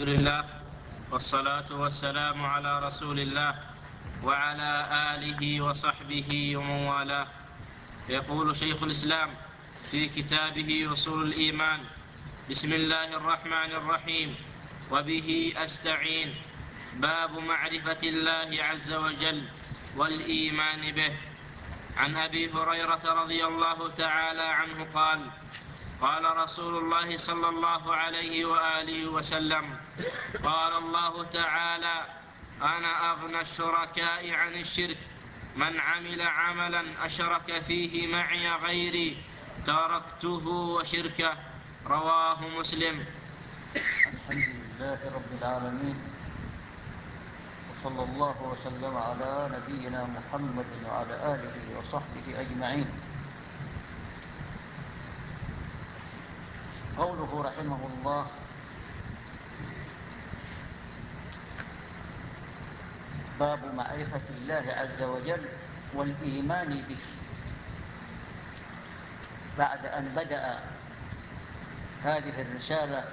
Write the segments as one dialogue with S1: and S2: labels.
S1: الحمد لله والصلاة والسلام على رسول الله وعلى آله وصحبه ومن والاه يقول شيخ الإسلام في كتابه أصول الإيمان بسم الله الرحمن الرحيم وبه أستعين باب معرفة الله عز وجل والإيمان به عن أبي هريرة رضي الله تعالى عنه قال قال رسول الله صلى الله عليه وآله وسلم قال الله تعالى أنا أغنى الشركاء عن الشرك من عمل عملا أشرك فيه معي غيري تركته وشركه. رواه مسلم.
S2: الحمد لله رب العالمين وصلى الله وسلم على نبينا محمد وعلى آله وصحبه أجمعين. قوله رحمه الله. باب معرفة الله عز وجل والإيمان به. بعد أن بدأ هذه الرسالة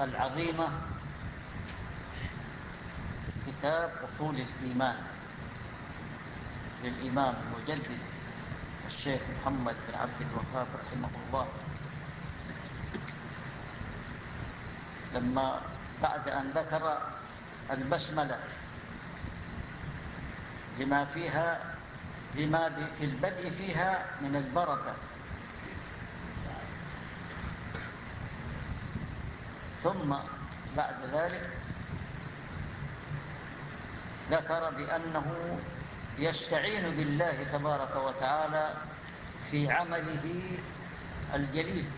S2: العظيمة كتاب أصول الإيمان للإمام المجدد الشيخ محمد بن عبد الوهاب رحمه الله. لما بعد أن ذكر البسملة لما فيها لما في البدء فيها من البركة. ثم بعد ذلك ذكر بأنه يستعين بالله تبارك وتعالى في عمله الجليل.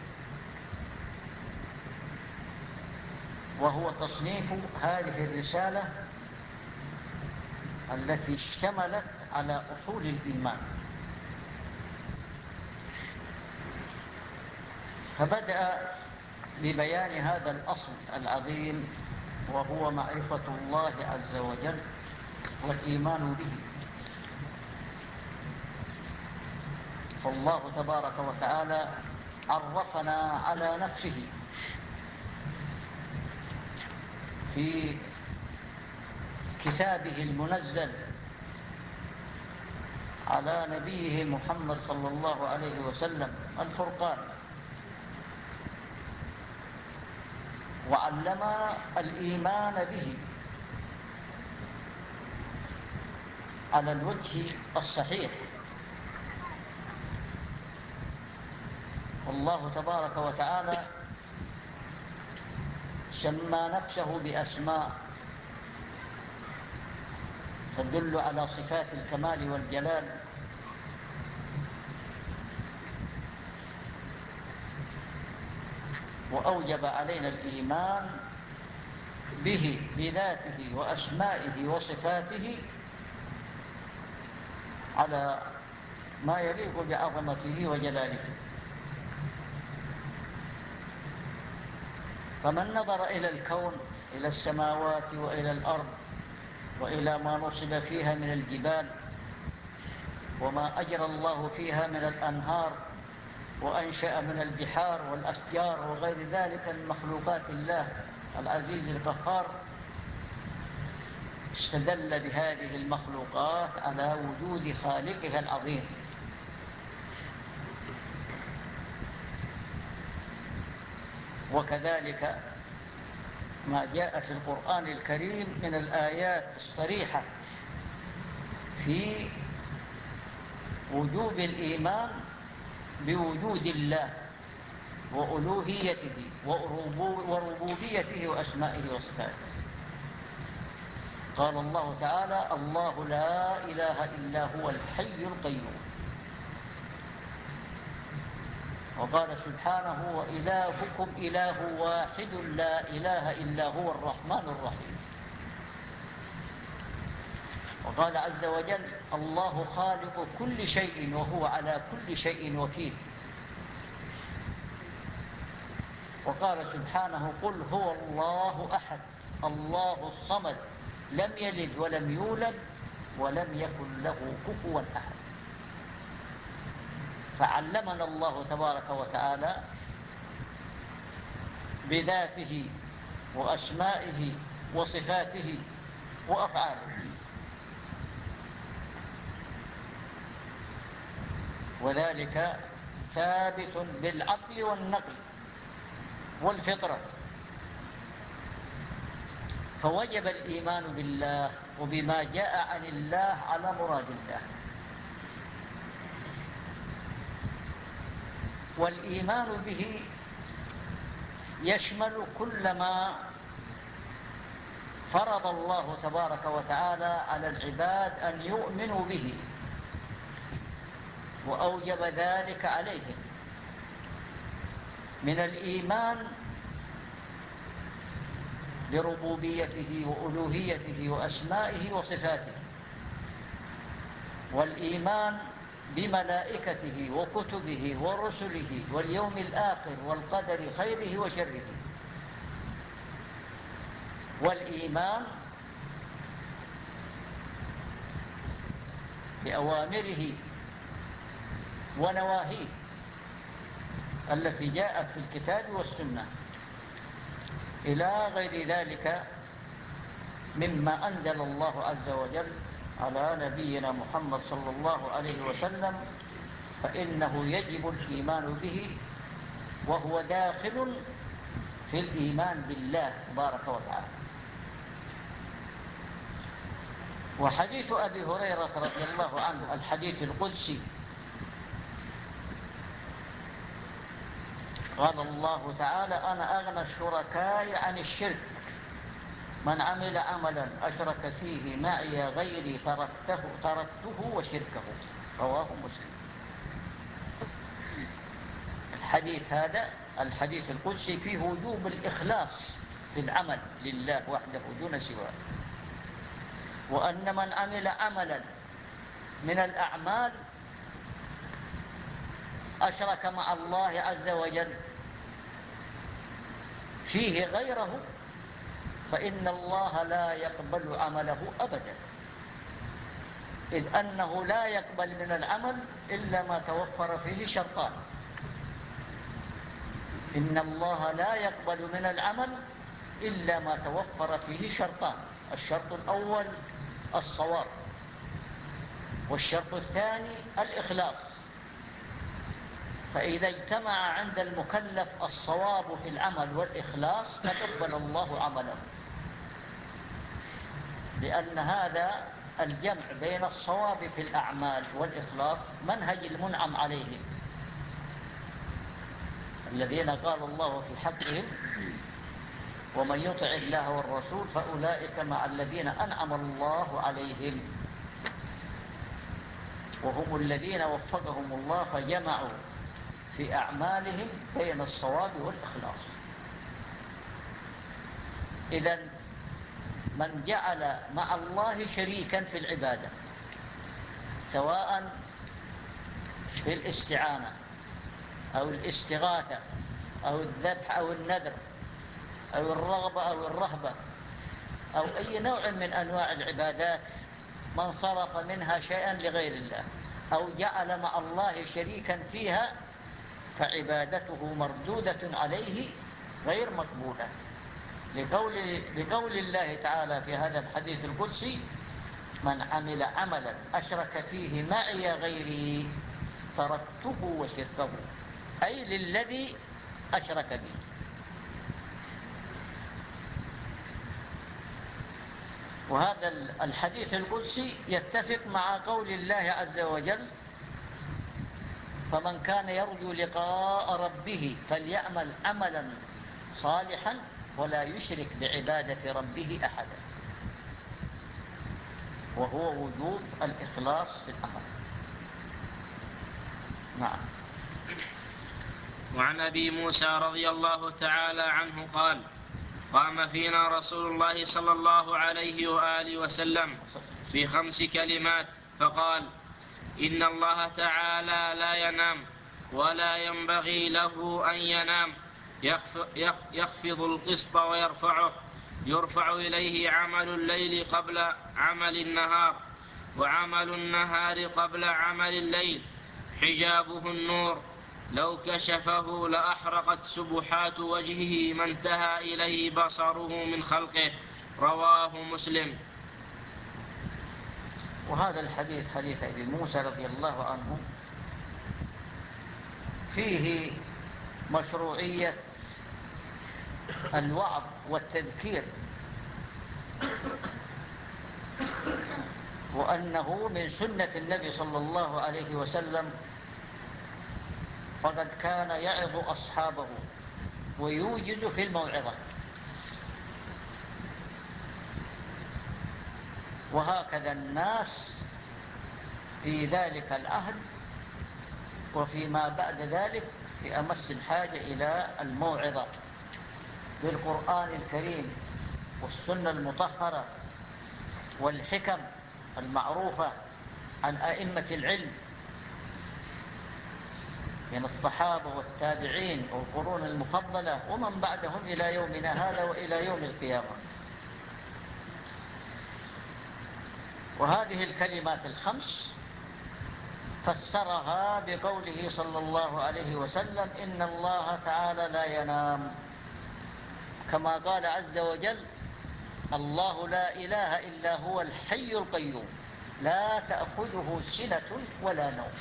S2: وهو تصنيف هذه الرسالة التي اشتملت على أصول الإيمان. فبدأ ببيان هذا الأصل العظيم وهو معرفة الله عز وجل والإيمان به. فالله تبارك وتعالى عرفنا على نفسه. في كتابه المنزل على نبيه محمد صلى الله عليه وسلم الفرقان. وعلم الإيمان به على الوجه الصحيح. والله تبارك وتعالى سمى نفسه بأسماء تدل على صفات الكمال والجلال. وأوجب علينا الإيمان به بذاته وأسمائه وصفاته على ما يليق بعظمته وجلاله. فمن نظر إلى الكون إلى السماوات وإلى الأرض وإلى ما نصب فيها من الجبال وما أجرى الله فيها من الأنهار وأنشأ من البحار والأشجار وغير ذلك من مخلوقات الله العزيز القهار استدل بهذه المخلوقات على وجود خالقها العظيم. وكذلك ما جاء في القرآن الكريم من الآيات الصريحة في وجوب الإيمان بوجود الله وألوهيته وربوبيته وأسمائه وصفاته. قال الله تعالى الله لا إله إلا هو الحي القيوم. وقال سبحانه وإلهكم إله واحد لا إله إلا هو الرحمن الرحيم. وقال عز وجل الله خالق كل شيء وهو على كل شيء وكيل. وقال سبحانه قل هو الله أحد الله الصمد لم يلد ولم يولد ولم يكن له كفوا أحد. فعلمنا الله تبارك وتعالى بذاته وأسمائه وصفاته وأفعاله. وذلك ثابت بالعقل والنقل والفطرة. فوجب الإيمان بالله وبما جاء عن الله على مراد الله. والإيمان به يشمل كل ما فرض الله تبارك وتعالى على العباد أن يؤمنوا به وأوجب ذلك عليهم. من الإيمان بربوبيته وألوهيته وأسمائه وصفاته والإيمان بملائكته وكتبه ورسله واليوم الآخر والقدر خيره وشره. والإيمان بأوامره ونواهيه التي جاءت في الكتاب والسنة. إلى غير ذلك مما أنزل الله عز وجل على نبينا محمد صلى الله عليه وسلم فإنه يجب الإيمان به وهو داخل في الإيمان بالله تبارك وتعالى. وحديث أبي هريرة رضي الله عنه الحديث القدسي قال الله تعالى أنا أغنى الشركاء عن الشرك. من عمل عملا أشرك فيه معي غيري تركته, تركته وشركه. رواه مسلم. الحديث هذا الحديث القدسي فيه وجوب الإخلاص في العمل لله وحده دون سواه. وأن من عمل عملا من الأعمال أشرك مع الله عز وجل فيه غيره فإن الله لا يقبل عمله أبدا. إذ أنه لا يقبل من العمل إلا ما توفر فيه شرطان. إن الله لا يقبل من العمل إلا ما توفر فيه شرطان. الشرط الأول الصواب والشرط الثاني الإخلاص. فإذا اجتمع عند المكلف الصواب في العمل والإخلاص تقبل الله عمله. لأن هذا الجمع بين الصواب في الأعمال والإخلاص منهج المنعم عليهم الذين قال الله في حقهم ومن يطع الله والرسول فأولئك مع الذين أنعم الله عليهم. وهم الذين وفقهم الله فجمعوا في أعمالهم بين الصواب والإخلاص. إذا من جعل مع الله شريكا في العبادة سواء في الاستعانة أو الاستغاثة أو الذبح أو النذر أو الرغبة أو الرهبة أو أي نوع من أنواع العبادات من صرف منها شيئا لغير الله أو جعل مع الله شريكا فيها فعبادته مردودة عليه غير مقبولة. لقول, لقول الله تعالى في هذا الحديث القدسي من عمل عملا أشرك فيه معي غيري تركته وشركه. أي للذي أشرك به. وهذا الحديث القدسي يتفق مع قول الله عز وجل فمن كان يرجو لقاء ربه فليعمل عملا صالحا ولا يشرك بعبادة ربه أحدا. وهو وجوب الإخلاص في الأمر. نعم.
S1: وعن أبي موسى رضي الله تعالى عنه قال قام فينا رسول الله صلى الله عليه وآله وسلم في خمس كلمات فقال إن الله تعالى لا ينام ولا ينبغي له أن ينام. يخفض القسط ويرفعه يرفع إليه عمل الليل قبل عمل النهار وعمل النهار قبل عمل الليل. حجابه النور لو كشفه لأحرقت سبحات وجهه ما انتهى إليه بصره من خلقه. رواه مسلم.
S2: وهذا الحديث حديث أبي موسى رضي الله عنه فيه مشروعية الوعظ والتذكير. وأنه من سنة النبي صلى الله عليه وسلم فقد كان يعظ أصحابه ويوجز في الموعظة. وهكذا الناس في ذلك العهد وفيما بعد ذلك في أمس الحاجة إلى الموعظة. بالقرآن الكريم والسنة المطهرة والحكم المعروفة عن أئمة العلم من الصحابة والتابعين والقرون المفضلة ومن بعدهم إلى يومنا هذا وإلى يوم القيامة. وهذه الكلمات الخمس فسرها بقوله صلى الله عليه وسلم إن الله تعالى لا ينام. كما قال عز وجل الله لا إله إلا هو الحي القيوم لا تأخذه سنة ولا نوم.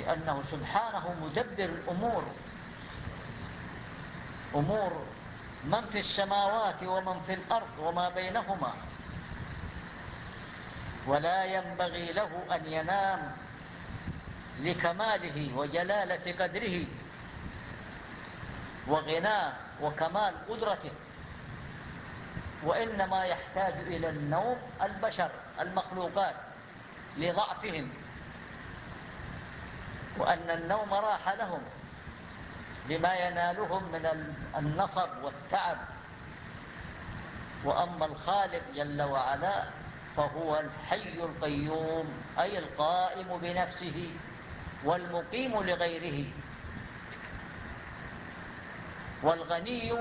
S2: لأنه سبحانه مدبر الأمور. أمور من في السماوات ومن في الأرض وما بينهما. ولا ينبغي له أن ينام لكماله وجلالة قدره. وغناه وكمال قدرته. وإنما يحتاج إلى النوم البشر المخلوقات لضعفهم. وأن النوم راح لهم لما ينالهم من النصب والتعب. وأما الخالق جل وعلا فهو الحي القيوم أي القائم بنفسه والمقيم لغيره. والغني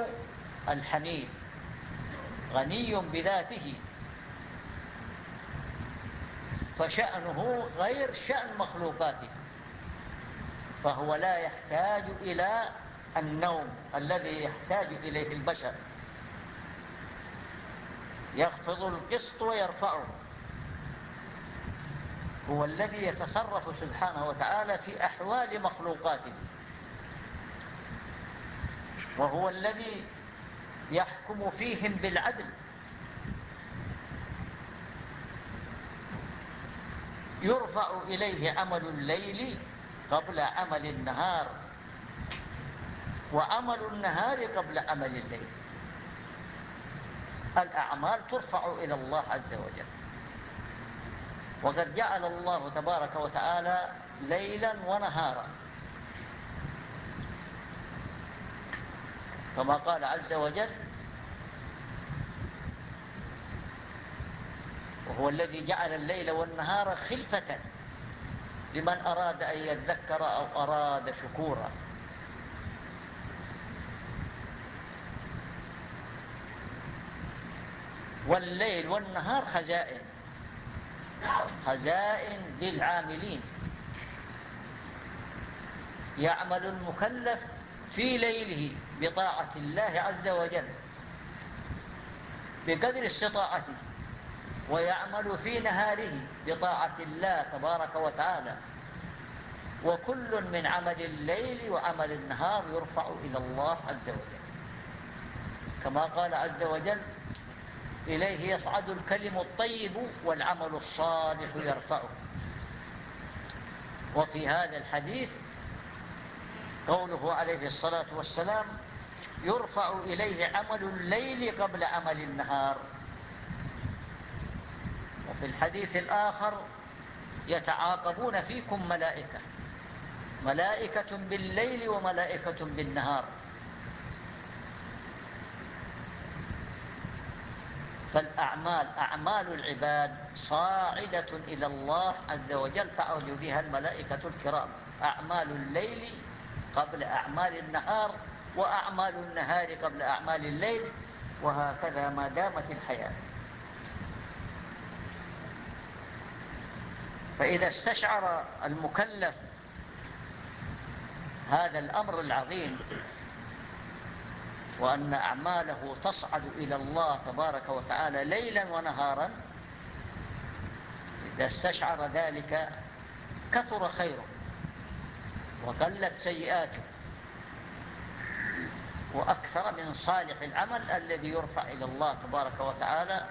S2: الحميد غني بذاته. فشأنه غير شأن مخلوقاته فهو لا يحتاج إلى النوم الذي يحتاج إليه البشر. يخفض القسط ويرفعه. هو الذي يتصرف سبحانه وتعالى في أحوال مخلوقاته. وهو الذي يحكم فيهم بالعدل. يرفع إليه عمل الليل قبل عمل النهار وعمل النهار قبل عمل الليل. الأعمال ترفع إلى الله عز وجل. وقد جعل الله تبارك وتعالى ليلا ونهارا. كما قال عز وجل وهو الذي جعل الليل والنهار خلفة لمن أراد أن يذكر أو أراد شكورا. والليل والنهار خزائن خزائن للعاملين. يعمل المكلف في ليله بطاعة الله عز وجل بقدر استطاعته ويعمل في نهاره بطاعة الله تبارك وتعالى. وكل من عمل الليل وعمل النهار يرفع إلى الله عز وجل. كما قال عز وجل إليه يصعد الكلم الطيب والعمل الصالح يرفعه. وفي هذا الحديث قوله عليه الصلاة والسلام يرفع إليه عمل الليل قبل عمل النهار. وفي الحديث الآخر يتعاقبون فيكم ملائكة ملائكة بالليل وملائكة بالنهار. فالأعمال أعمال العباد صاعدة إلى الله عز وجل تعرج بها الملائكة الكرام. أعمال الليل قبل أعمال النهار وأعمال النهار قبل أعمال الليل وهكذا ما دامت الحياة. فإذا استشعر المكلف هذا الأمر العظيم وأن أعماله تصعد إلى الله تبارك وتعالى ليلا ونهارا إذا استشعر ذلك كثر خيره. وقلت سيئاته. وأكثر من صالح العمل الذي يرفع إلى الله تبارك وتعالى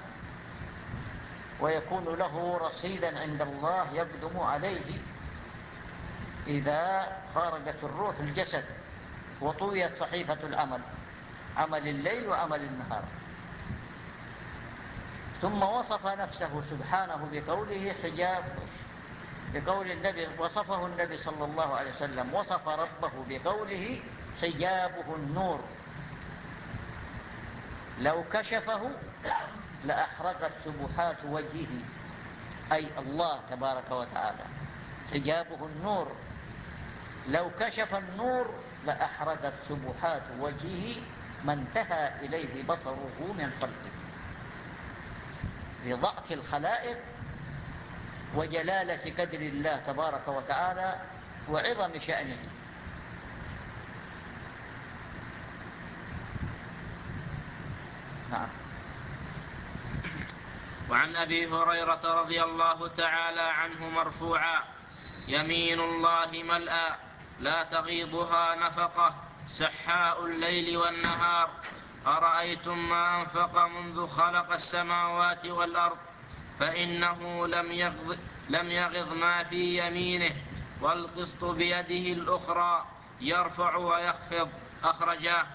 S2: ويكون له رصيدا عند الله يقدم عليه إذا فارقت الروح الجسد وطويت صحيفة العمل عمل الليل وعمل النهار. ثم وصف نفسه سبحانه بقوله حجاب بقول النبي وصفه النبي صلى الله عليه وسلم وصف ربه بقوله حجابه النور. لو كشفه لأحرقت سبحات وجهه أي الله تبارك وتعالى. حجابه النور. لو كشف النور لأحرقت سبحات وجهه ما انتهى إليه بصره من خلقه. لضعف الخلائق وجلالة قدر الله تبارك وتعالى وعظم شأنه. نعم.
S1: وعن أبي هريرة رضي الله تعالى عنه مرفوعا يمين الله ملأى لا تغيضها نفقة سحاء الليل والنهار أرأيتم ما أنفق منذ خلق السماوات والأرض؟ فإنه لم يغض, لم يغض ما في يمينه والقسط بيده الأخرى يرفع ويخفض. أخرجاه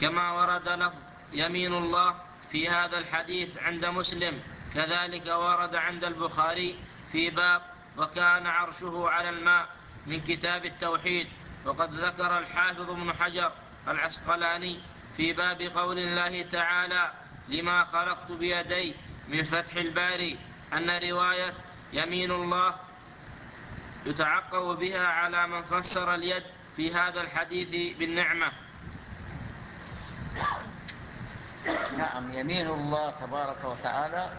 S1: كما ورد لفظ يمين الله في هذا الحديث عند مسلم. كذلك ورد عند البخاري في باب وكان عرشه على الماء من كتاب التوحيد. وقد ذكر الحافظ ابن حجر العسقلاني في باب قول الله تعالى لما خلقت بيدي من فتح الباري أن رواية يمين الله يتعقب بها على من فسر اليد في هذا الحديث بالنعمة.
S2: نعم يمين الله تبارك وتعالى.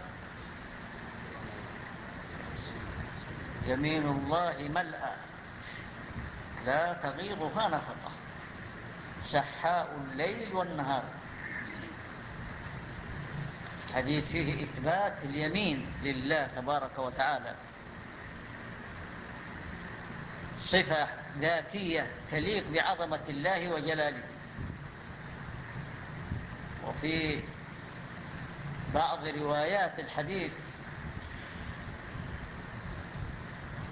S2: يمين الله ملأ لا تغيضها نفقة. سحاء الليل والنهار. حديث فيه إثبات اليمين لله تبارك وتعالى. صفة ذاتية تليق بعظمة الله وجلاله. وفي بعض روايات الحديث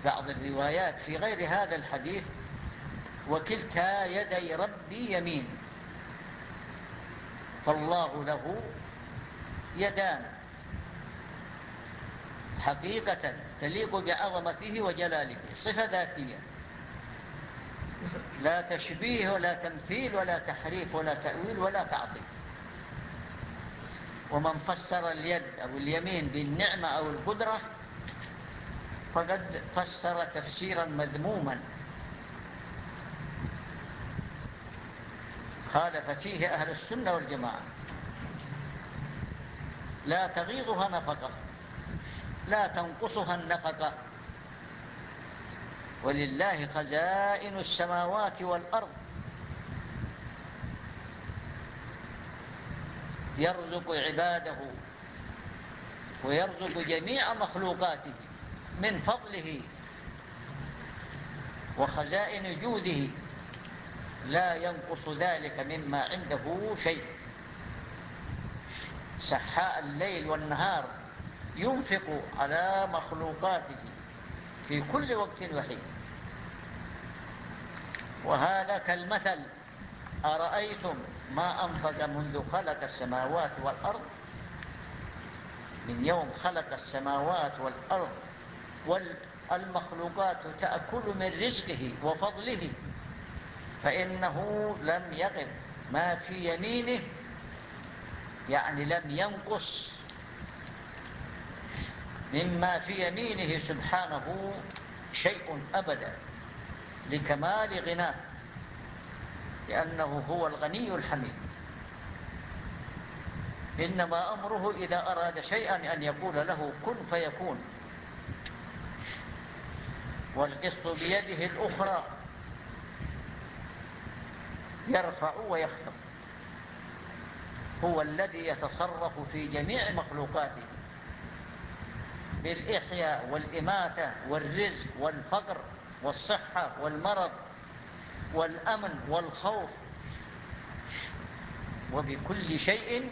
S2: بعض الروايات في غير هذا الحديث وكلتا يدي ربي يمين. فالله له يدان. حقيقة تليق بعظمته وجلاله صفة ذاتية. لا تشبيه ولا تمثيل ولا تحريف ولا تأويل ولا تعطيل. ومن فسر اليد أو اليمين بالنعمة أو القدرة فقد فسر تفسيرا مذموما. خالف فيه أهل السنة والجماعة. لا تغيضها نفقة لا تنقصها النفقة. ولله خزائن السماوات والأرض. يرزق عباده ويرزق جميع مخلوقاته من فضله وخزائن جوده. لا ينقص ذلك مما عنده شيء. سحاء الليل والنهار ينفق على مخلوقاته في كل وقت وحيد وهذا كالمثل أرأيتم ما أنفق منذ خلق السماوات والأرض؟ من يوم خلق السماوات والأرض والمخلوقات تأكل من رزقه وفضله. فإنه لم يغب ما في يمينه يعني لم ينقص. مما في يمينه سبحانه شيء أبدا لكمال غناه لأنه هو الغني الحميد. إنما أمره إذا أراد شيئا أن يقول له كن فيكون. والقسط بيده الأخرى. يرفع ويخفض هو الذي يتصرف في جميع مخلوقاته. بالإحياء والإماتة والرزق والفقر والصحة والمرض والأمن والخوف. وبكل شيء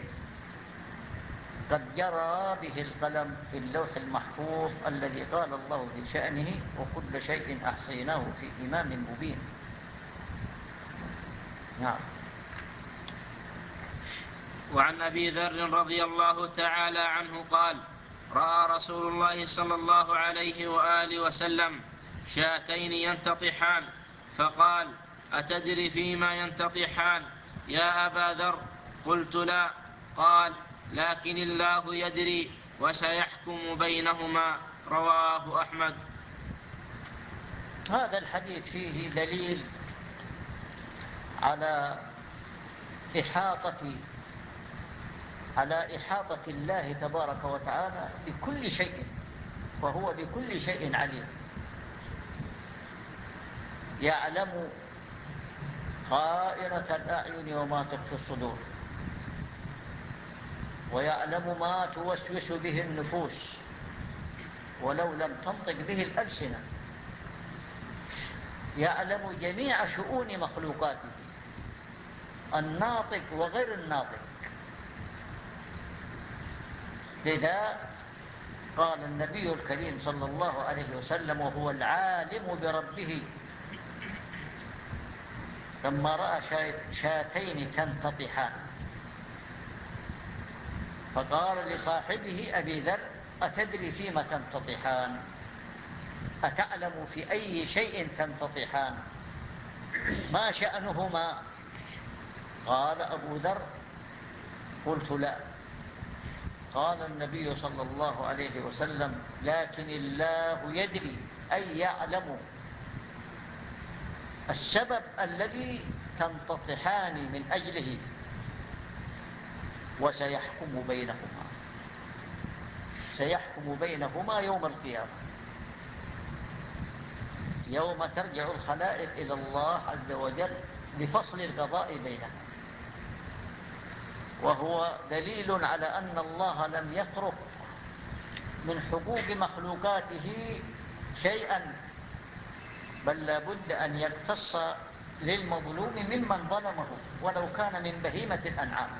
S2: قد جرى به القلم في اللوح المحفوظ الذي قال الله في شأنه وكل شيء أحصيناه في إمام مبين. نعم.
S1: وعن أبي ذر رضي الله تعالى عنه قال رأى رسول الله صلى الله عليه وآله وسلم شاتين ينتطحان فقال أتدري فيما ينتطحان؟ يا أبا ذر قلت لا. قال لكن الله يدري وسيحكم بينهما. رواه أحمد.
S2: هذا الحديث فيه دليل على إحاطة على إحاطة الله تبارك وتعالى بكل شيء وهو بكل شيء عليم. يعلم خائنة الأعين وما تخفي الصدور ويعلم ما توسوس به النفوس ولو لم تنطق به الألسنة. يعلم جميع شؤون مخلوقاته. الناطق وغير الناطق. لذا قال النبي الكريم صلى الله عليه وسلم وهو العالم بربه. لما رأى شاتين تنتطحان. فقال لصاحبه أبي ذر أتدري فيما تنتطحان؟ أتعلم في أي شيء تنتطحان؟ ما شأنهما؟ قال أبو ذر قلت لا. قال النبي صلى الله عليه وسلم لكن الله يدري أي يعلم السبب الذي تنتطحان من أجله وسيحكم بينهما. سيحكم بينهما يوم القيامة. يوم ترجع الخلائق إلى الله عز وجل بفصل القضاء بينهم وهو دليل على أن الله لم يترك من حقوق مخلوقاته شيئا بل لابد أن يقتص للمظلوم ممن ظلمه ولو كان من بهيمة الأنعام.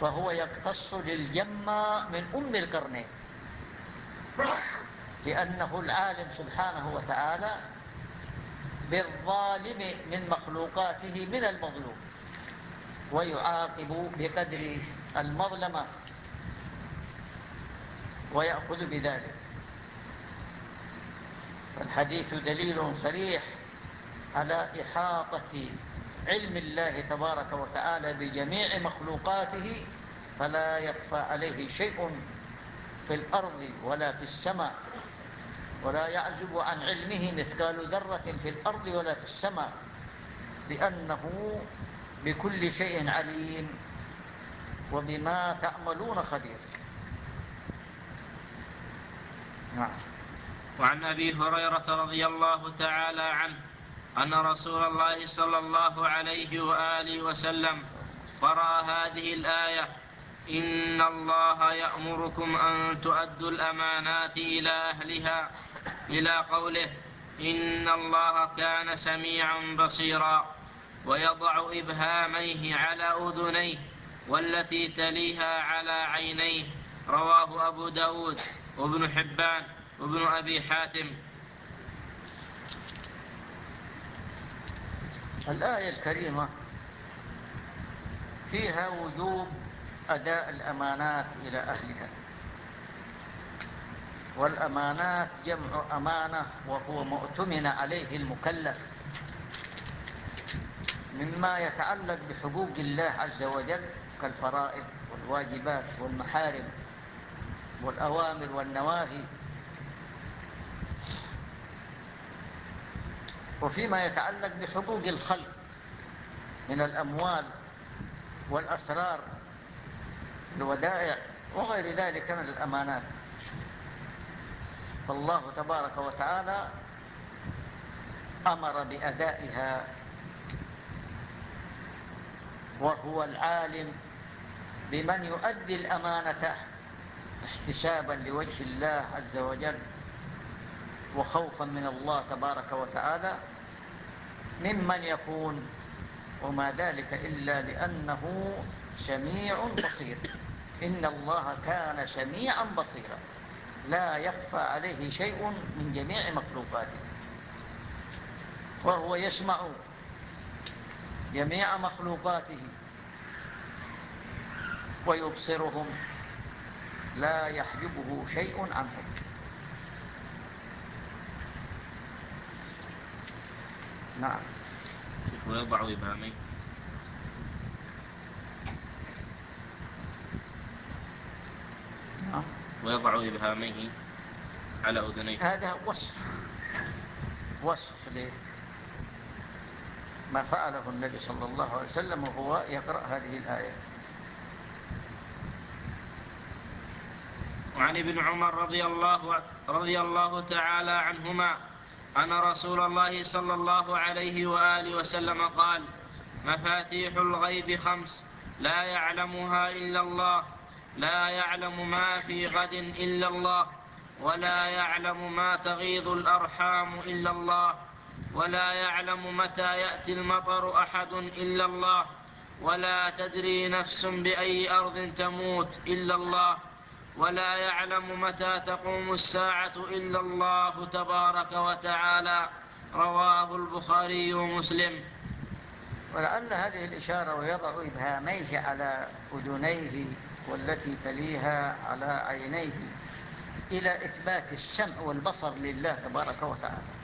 S2: فهو يقتص للجمة من أم القرنين. لأنه العالم سبحانه وتعالى بالظالم من مخلوقاته من المظلوم. ويعاقب بقدر المظلمة ويأخذ بذلك. الحديث دليل صريح على إحاطة علم الله تبارك وتعالى بجميع مخلوقاته فلا يخفى عليه شيء في الأرض ولا في السماء. ولا يعزب عن علمه مثقال ذرة في الأرض ولا في السماء لأنه بكل شيء عليم وبما تعملون خبير.
S1: نعم. وعن أبي هريرة رضي الله تعالى عنه أن رسول الله صلى الله عليه وآله وسلم قرأ هذه الآية إن الله يأمركم أن تؤدوا الأمانات إلى أهلها. إلى قوله إن الله كان سميعا بصيرا. ويضع إبهاميه على أذنيه والتي تليها على عينيه. رواه أبو داود وابن حبان وابن أبي حاتم.
S2: الآية الكريمة فيها وجوب أداء الأمانات إلى أهلها. والأمانات جمع أمانة وهو مؤتمن عليه المكلف. مما يتعلق بحقوق الله عز وجل كالفرائض والواجبات والمحارم والأوامر والنواهي. وفيما يتعلق بحقوق الخلق من الأموال والأسرار الودائع وغير ذلك من الأمانات. فالله تبارك وتعالى أمر بأدائها وهو العالم بمن يؤدي الأمانة احتسابا لوجه الله عز وجل وخوفا من الله تبارك وتعالى ممن يكون وما ذلك إلا لأنه سميع بصير. إن الله كان سميعا بصيرا. لا يخفى عليه شيء من جميع مخلوقاته. وهو يسمع جميع مخلوقاته. ويبصرهم لا يحجبه شيء عنهم. نعم.
S1: ويضع إبهاميه نعم. ويضع إبهاميه على أذنيه.
S2: هذا وصف وصف لما فعله النبي صلى الله عليه وسلم وهو يقرأ هذه الآية.
S1: وعن ابن عمر رضي الله, رضي الله تعالى عنهما أن رسول الله صلى الله عليه وآله وسلم قال مفاتيح الغيب خمس لا يعلمها إلا الله لا يعلم ما في غد إلا الله ولا يعلم ما تغيض الأرحام إلا الله. ولا يعلم متى يأتي المطر أحد إلا الله ولا تدري نفس بأي أرض تموت إلا الله ولا يعلم متى تقوم الساعة إلا الله تبارك وتعالى. رواه البخاري ومسلم.
S2: ولعل هذه الإشارة ويضع إبهاميه على أذنيه والتي تليها على عينيه إلى إثبات السمع والبصر لله تبارك وتعالى.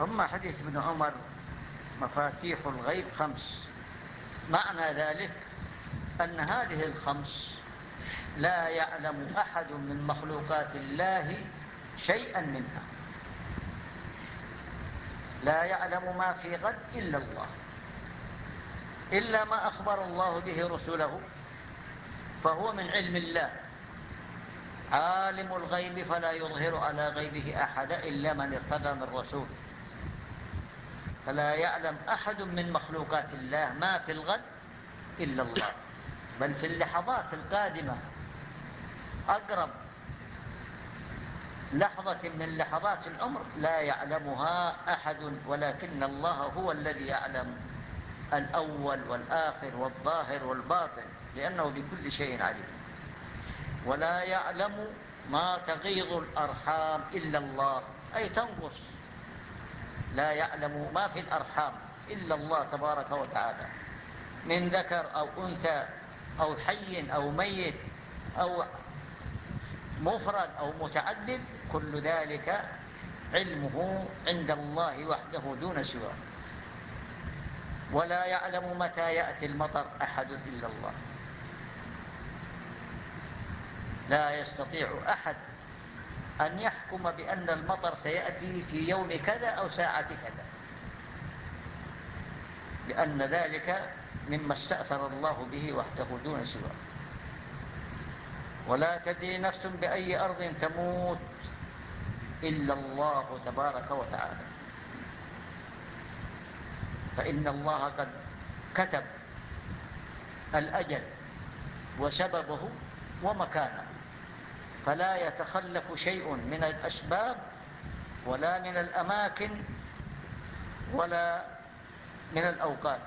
S2: أما حديث ابن عمر مفاتيح الغيب خمس. معنى ذلك أن هذه الخمس لا يعلم أحد من مخلوقات الله شيئا منها. لا يعلم ما في غد إلا الله إلا ما أخبر الله به رسله فهو من علم الله. عالم الغيب فلا يظهر على غيبه أحد إلا من ارتدى من رسول. فلا يعلم أحد من مخلوقات الله ما في الغد إلا الله بل في اللحظات القادمة أقرب لحظة من لحظات العمر لا يعلمها أحد ولكن الله هو الذي يعلم الأول والآخر والظاهر والباطن لأنه بكل شيء عليم. ولا يعلم ما تغيض الأرحام إلا الله. أي تنقص. لا يعلم ما في الأرحام إلا الله تبارك وتعالى. من ذكر أو أنثى أو حي أو ميت أو مفرد أو متعدد كل ذلك علمه عند الله وحده دون سواه. ولا يعلم متى يأتي المطر أحد إلا الله. لا يستطيع أحد أن يحكم بأن المطر سيأتي في يوم كذا أو ساعة كذا. لأن ذلك مما استأثر الله به وحده دون سواه. ولا تدري نفس بأي أرض تموت إلا الله تبارك وتعالى. فإن الله قد كتب الأجل وسببه ومكانه. فلا يتخلف شيء من الأسباب ولا من الأماكن ولا من الأوقات.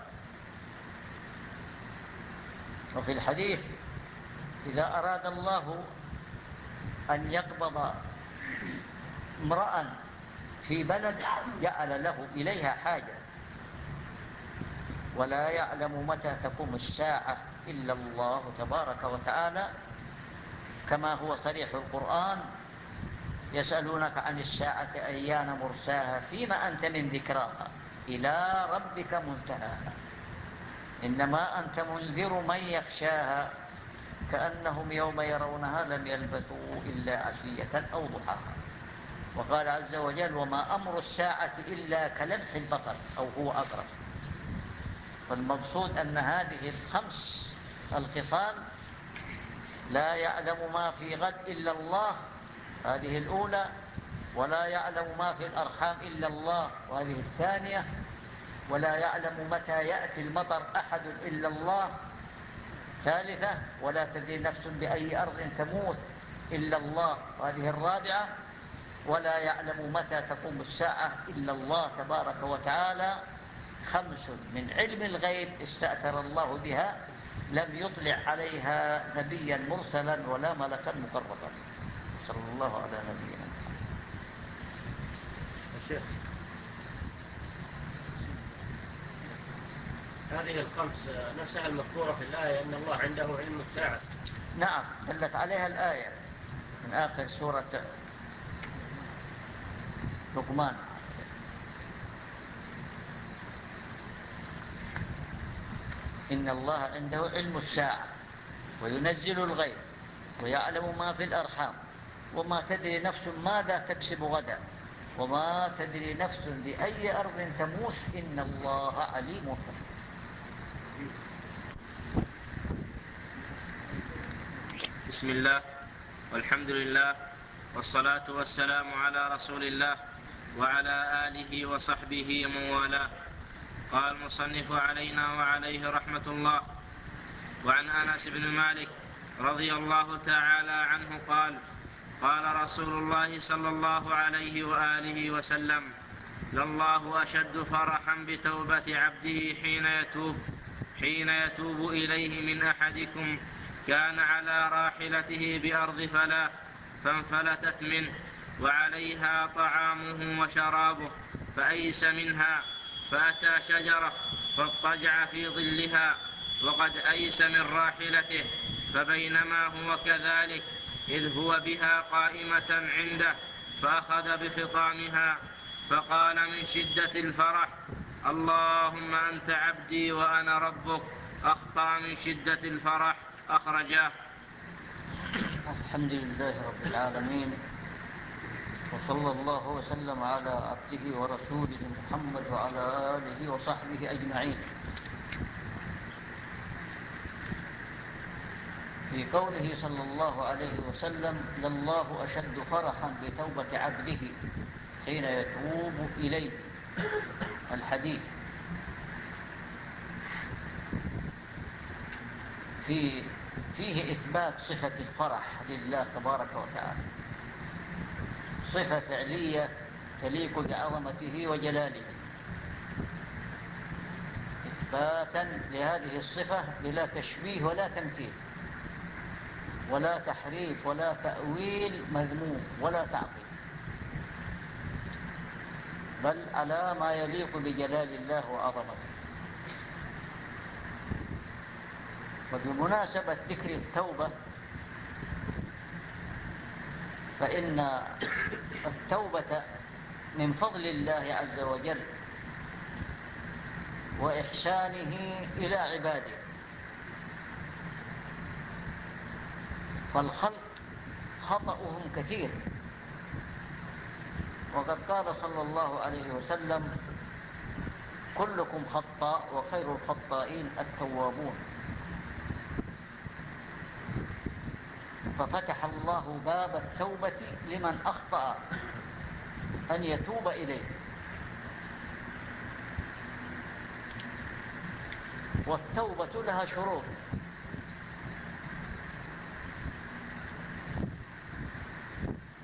S2: وفي الحديث إذا أراد الله أن يقبض امرأ في بلد جعل له إليها حاجة. ولا يعلم متى تقوم الساعة إلا الله تبارك وتعالى كما هو صريح القرآن يسألونك عن الساعة أيان مرساها فيما أنت من ذكراها؟ إلى ربك منتهاها. إنما أنت منذر من يخشاها كأنهم يوم يرونها لم يلبثوا إلا عشية أو ضحاها. وقال عز وجل وما أمر الساعة إلا كلمح البصر أو هو أقرب. فالمقصود أن هذه الخمس الخصال لا يعلم ما في غد إلا الله. هذه الأولى. ولا يعلم ما في الأرحام إلا الله. وهذه الثانية. ولا يعلم متى يأتي المطر أحد إلا الله. ثالثة. ولا تدري نفس بأي أرض تموت إلا الله. وهذه الرابعة. ولا يعلم متى تقوم الساعة إلا الله تبارك وتعالى. خمس من علم الغيب استأثر الله بها. لم يطلع عليها نبيا مرسلا ولا ملكا مقربا. صلى الله على نبينا
S3: الشيخ هذه الخمس نفسها المذكورة في الآية أن الله عنده علم الساعة.
S2: نعم دلت عليها الآية من آخر سورة لقمان. إن الله عنده علم الساعة وينزل الغيب ويعلم ما في الأرحام وما تدري نفس ماذا تكسب غدا وما تدري نفس بأي أرض تموت إن الله عليم خبير
S1: بسم الله والحمد لله والصلاة والسلام على رسول الله وعلى آله وصحبه ومن والاه. قال المصنف علينا وعليه رحمة الله. وعن أنس بن مالك رضي الله تعالى عنه قال قال رسول الله صلى الله عليه وآله وسلم لله أشد فرحا بتوبة عبده حين يتوب حين يتوب إليه من أحدكم كان على راحلته بأرض فلا فانفلتت منه وعليها طعامه وشرابه فأيس منها. فأتى شجرة فاضطجع في ظلها وقد أيس من راحلته فبينما هو كذلك إذ هو بها قائمة عنده فأخذ بخطامها فقال من شدة الفرح اللهم أنت عبدي وأنا ربك أخطأ من شدة الفرح أخرجاه.
S2: الحمد لله رب العالمين. وصلى الله وسلم على عبده ورسوله محمد وعلى آله وصحبه أجمعين. في قوله صلى الله عليه وسلم لله أشد فرحا بتوبة عبده حين يتوب إليه. الحديث. في فيه إثبات صفة الفرح لله تبارك وتعالى. صفة فعلية تليق بعظمته وجلاله. إثباتا لهذه الصفة بلا تشبيه ولا تمثيل ولا تحريف ولا تأويل مذموم ولا تعطيل. بل على ما يليق بجلال الله وعظمته. وبمناسبة ذكر التوبة فإن التوبة من فضل الله عز وجل وإحسانه إلى عباده. فالخلق خطأهم كثير. وقد قال صلى الله عليه وسلم كلكم خطاء وخير الخطائين التوابون. ففتح الله باب التوبة لمن أخطأ أن يتوب إليه. والتوبة لها شروط.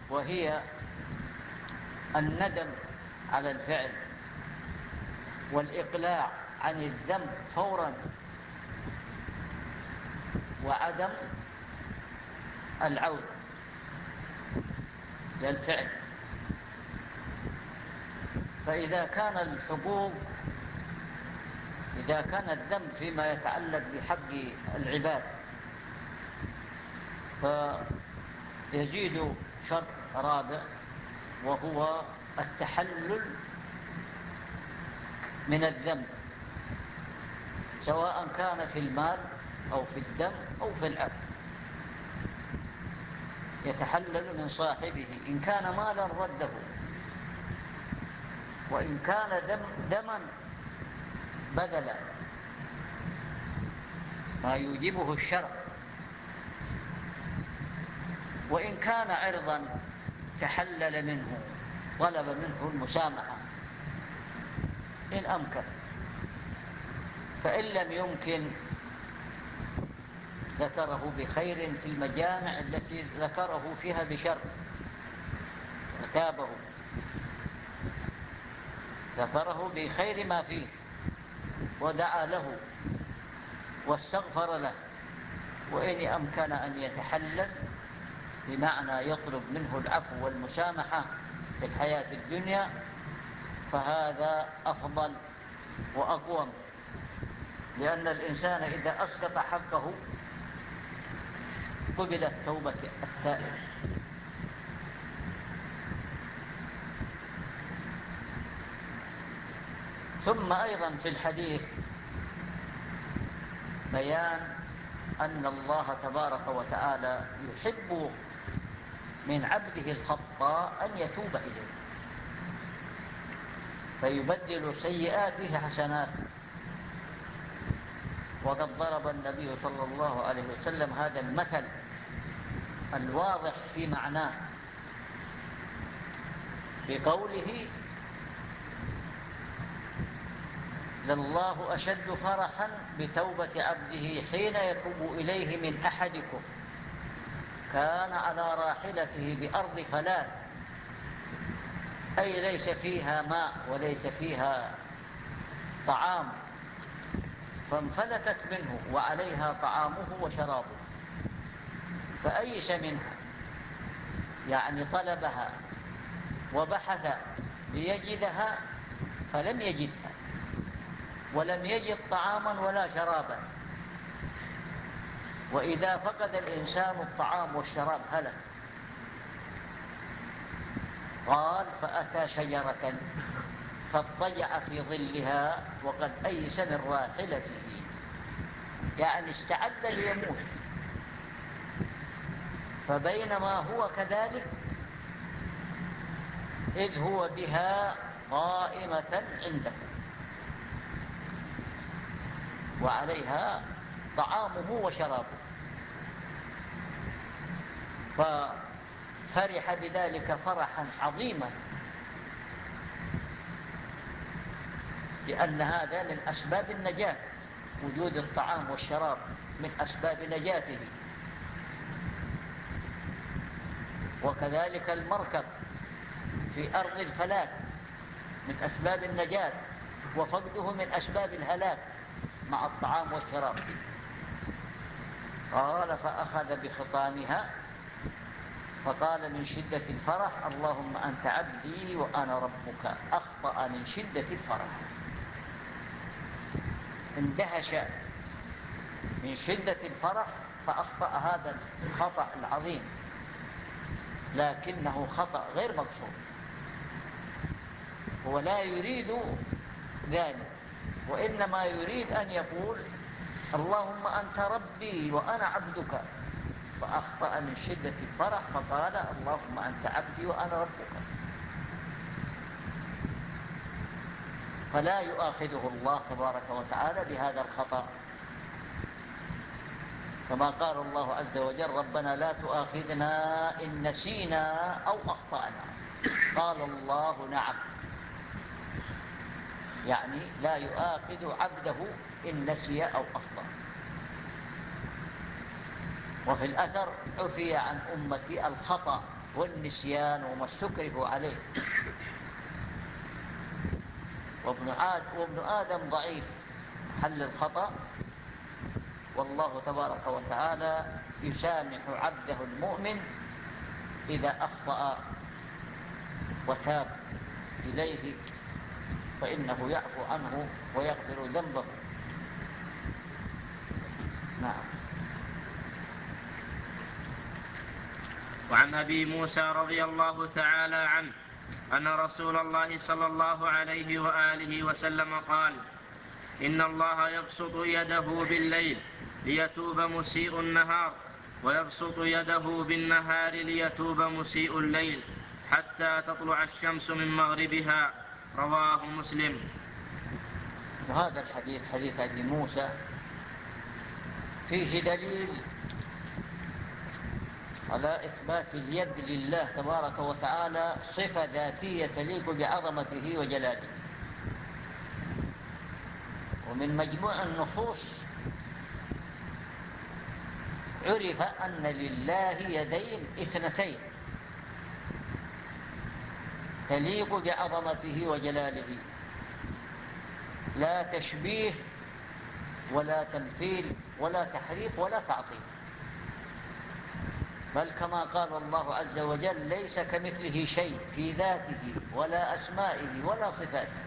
S2: وهي الندم على الفعل والإقلاع عن الذنب فورا وعدم العود. للفعل. فإذا كان الحقوق إذا كان الذنب فيما يتعلق بحق العباد فيزيد شرط رابع وهو التحلل من الذنب سواء كان في المال أو في الدم أو في الأرض يتحلل من صاحبه إن كان مالا رده. وإن كان دم دما بذلا. ما يوجبه الشرع. وإن كان عرضا تحلل منه طلب منه المسامحة. إن أمكن. فإن لم يمكن ذكره بخير في المجامع التي ذكره فيها بشر. وتابه ذكره بخير ما فيه. ودعا له. واستغفر له. وإن أمكن أن يتحلل بمعنى يطلب منه العفو والمسامحة في الحياة الدنيا فهذا أفضل وأقوم. لأن الإنسان إذا أسقط حقه قبلت توبة التائب. ثم أيضا في الحديث بيان أن الله تبارك وتعالى يحب من عبده الخطاء أن يتوب إليه. فيبدل سيئاته حسنات. وقد ضرب النبي صلى الله عليه وسلم هذا المثل الواضح في معناه. بقوله لله أشد فرحا بتوبة عبده حين يتوب إليه من أحدكم. كان على راحلته بأرض فلات أي ليس فيها ماء وليس فيها طعام. فانفلتت منه وعليها طعامه وشرابه. فأيس منها؟ يعني طلبها وبحث ليجدها فلم يجدها ولم يجد طعاما ولا شرابا. وإذا فقد الإنسان الطعام والشراب هلك. قال فأتى شجرة فاضطجع في ظلها وقد أيس من راحلته يعني استعد ليموت. فبينما هو كذلك إذ هو بها قائمة عنده. وعليها طعامه وشرابه. ففرح بذلك فرحا عظيما. لأن هذا من أسباب النجاة وجود الطعام والشراب من أسباب نجاته. وكذلك المركب في أرض الفلاك من أسباب النجاة وفقده من أسباب الهلاك مع الطعام والشراب. قال فأخذ بخطامها فقال من شدة الفرح اللهم أنت عبدي وأنا ربك أخطأ من شدة الفرح. اندهش من شدة الفرح فأخطأ هذا الخطأ العظيم. لكنه خطأ غير مقصود. هو لا يريد ذلك وإنما يريد أن يقول اللهم أنت ربي وأنا عبدك. فأخطأ من شدة الفرح فقال اللهم أنت عبدي وأنا ربك. فلا يؤاخذه الله تبارك وتعالى بهذا الخطأ. كما قال الله عز وجل ربنا لا تؤاخذنا إن نسينا أو أخطأنا. قال الله نعم. يعني لا يؤاخذ عبده إن نسي أو أخطأ. وفي الأثر عفي عن أمتي الخطأ والنسيان وما استكره عليه. وابن, وابن آدم ضعيف حل الخطأ. والله تبارك وتعالى يسامح عبده المؤمن إذا أخطأ وتاب إليه فإنه يعفو عنه ويغفر ذنبه. نعم.
S1: وعن أبي موسى رضي الله تعالى عنه أن رسول الله صلى الله عليه وآله وسلم قال إن الله يبسط يده بالليل ليتوب مسيء النهار ويبسط يده بالنهار ليتوب مسيء الليل حتى تطلع الشمس من مغربها. رواه مسلم.
S2: هذا الحديث حديث أبي موسى فيه دليل على إثبات اليد لله تبارك وتعالى صفة ذاتية تليق بعظمته وجلاله. ومن مجموع النصوص عرف أن لله يدين اثنتين. تليق بعظمته وجلاله. لا تشبيه ولا تمثيل ولا تحريف ولا تعطيل. بل كما قال الله عز وجل ليس كمثله شيء في ذاته ولا أسمائه ولا صفاته.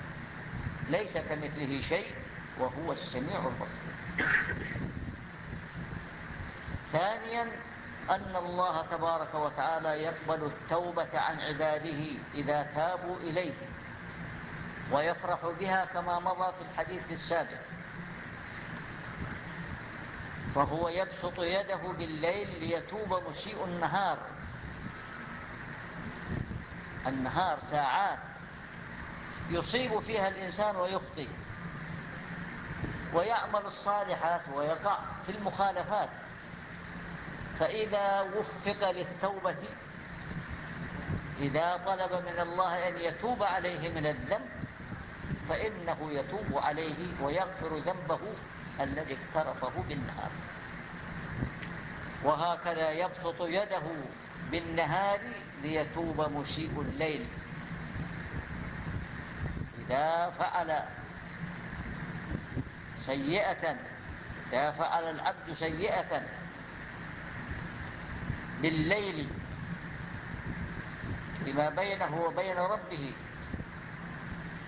S2: ليس كمثله شيء وهو السميع البصير. ثانيا أن الله تبارك وتعالى يقبل التوبة عن عباده إذا تابوا إليه ويفرح بها كما مضى في الحديث السابق. فهو يبسط يده بالليل ليتوب مسيء النهار. النهار ساعات يصيب فيها الإنسان ويخطئ ويعمل الصالحات ويقع في المخالفات. فإذا وفق للتوبة إذا طلب من الله أن يتوب عليه من الذنب فإنه يتوب عليه ويغفر ذنبه الذي اقترفه بالنهار. وهكذا يبسط يده بالنهار ليتوب مسيء الليل. إذا فعل سيئة إذا فعل العبد سيئة بالليل فيما بينه وبين ربه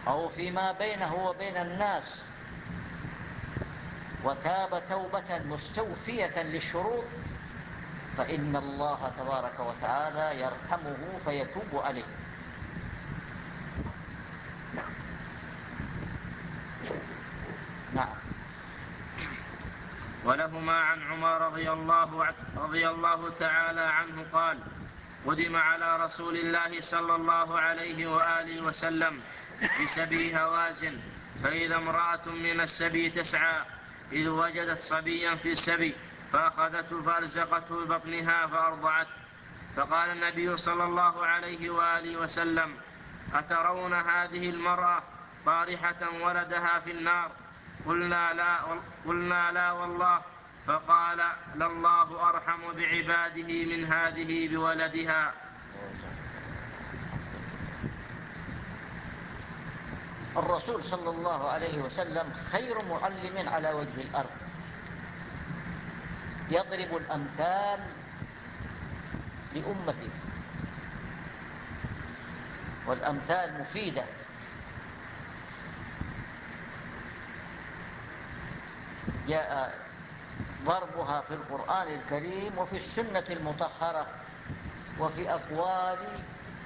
S2: أو فيما بينه وبين الناس وتاب توبة مستوفية للشروط فإن الله تبارك وتعالى يرحمه فيتوب عليه نعم
S1: ولهما عن عمر رضي الله, رضي الله تعالى عنه قال قدم على رسول الله صلى الله عليه وآله وسلم بسبي هوازن فإذا امرأة من السبي تسعى إذ وجدت صبيا في السبي فأخذته فألزقته ببطنها فأرضعته فقال النبي صلى الله عليه وآله وسلم أترون هذه المرأة طارحة ولدها في النار؟ قلنا لا, قلنا لا والله. فقال لله أرحم بعباده من هذه بولدها.
S2: الرسول صلى الله عليه وسلم خير معلم على وجه الأرض. يضرب الأمثال لأمته. والأمثال مفيدة. جاء ضربها في القرآن الكريم وفي السنة المطهرة وفي أقوال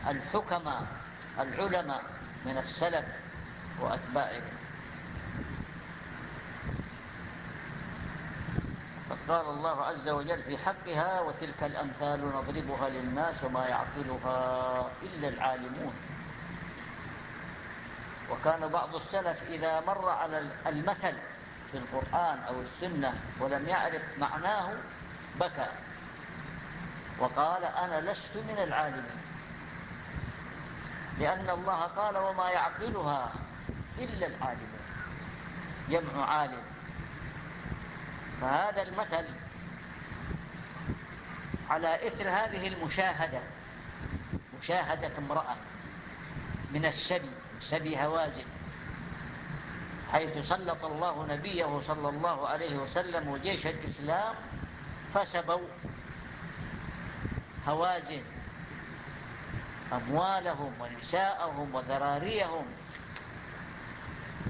S2: الحكماء العلماء من السلف وأتباعهم. قال الله عز وجل في حقها وتلك الأمثال نضربها للناس وما يعقلها إلا العالمون وكان بعض السلف إذا مر على المثل في القرآن أو السنة ولم يعرف معناه بكى. وقال أنا لست من العالمين. لأن الله قال وما يعقلها إلا العالمون. جمع عالم. فهذا المثل على إثر هذه المشاهدة. مشاهدة امرأة من السبي سبي هوازن. حيث سلط الله نبيه صلى الله عليه وسلم وجيش الإسلام فسبوا هوازن أموالهم ونساءهم وذراريهم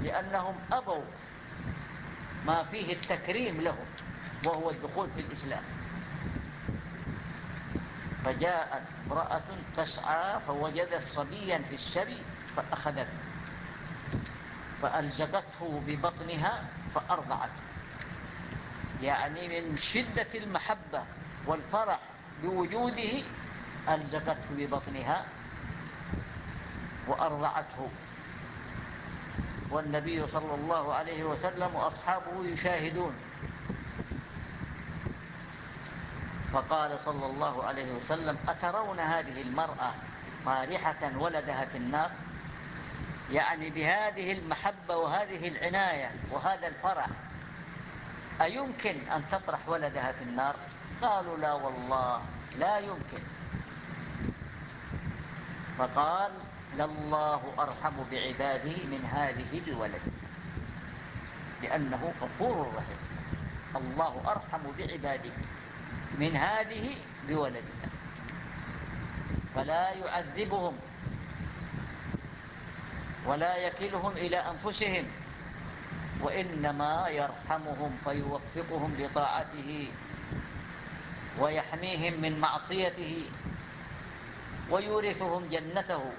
S2: لأنهم أبوا ما فيه التكريم لهم وهو الدخول في الإسلام. فجاءت امرأة تسعى فوجدت صبيا في السبي فأخذته. فألزقته ببطنها فأرضعته يعني من شدة المحبة والفرح بوجوده ألزقته ببطنها وأرضعته. والنبي صلى الله عليه وسلم وأصحابه يشاهدون. فقال صلى الله عليه وسلم أترون هذه المرأة طارحة ولدها في النار؟ يعني بهذه المحبة وهذه العناية وهذا الفرح أيمكن أن تطرح ولدها في النار؟ قالوا لا والله لا يمكن. فقال لله أرحم بعباده من هذه بولد لأنه غفور رحيم. الله أرحم بعباده من هذه بولدها فلا يعذبهم. ولا يكلهم إلى أنفسهم وإنما يرحمهم فيوفقهم لطاعته ويحميهم من معصيته ويورثهم جنته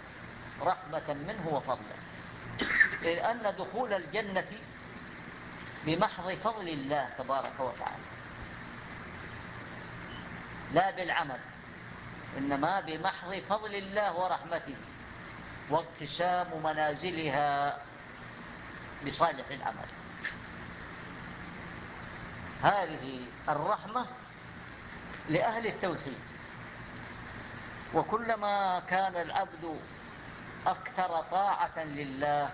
S2: رحمة منه وفضلا إذ أن دخول الجنة بمحض فضل الله تبارك وتعالى لا بالعمل إنما بمحض فضل الله ورحمته. واقتسام منازلها بصالح العمل. هذه الرحمة لأهل التوحيد. وكلما كان العبد أكثر طاعة لله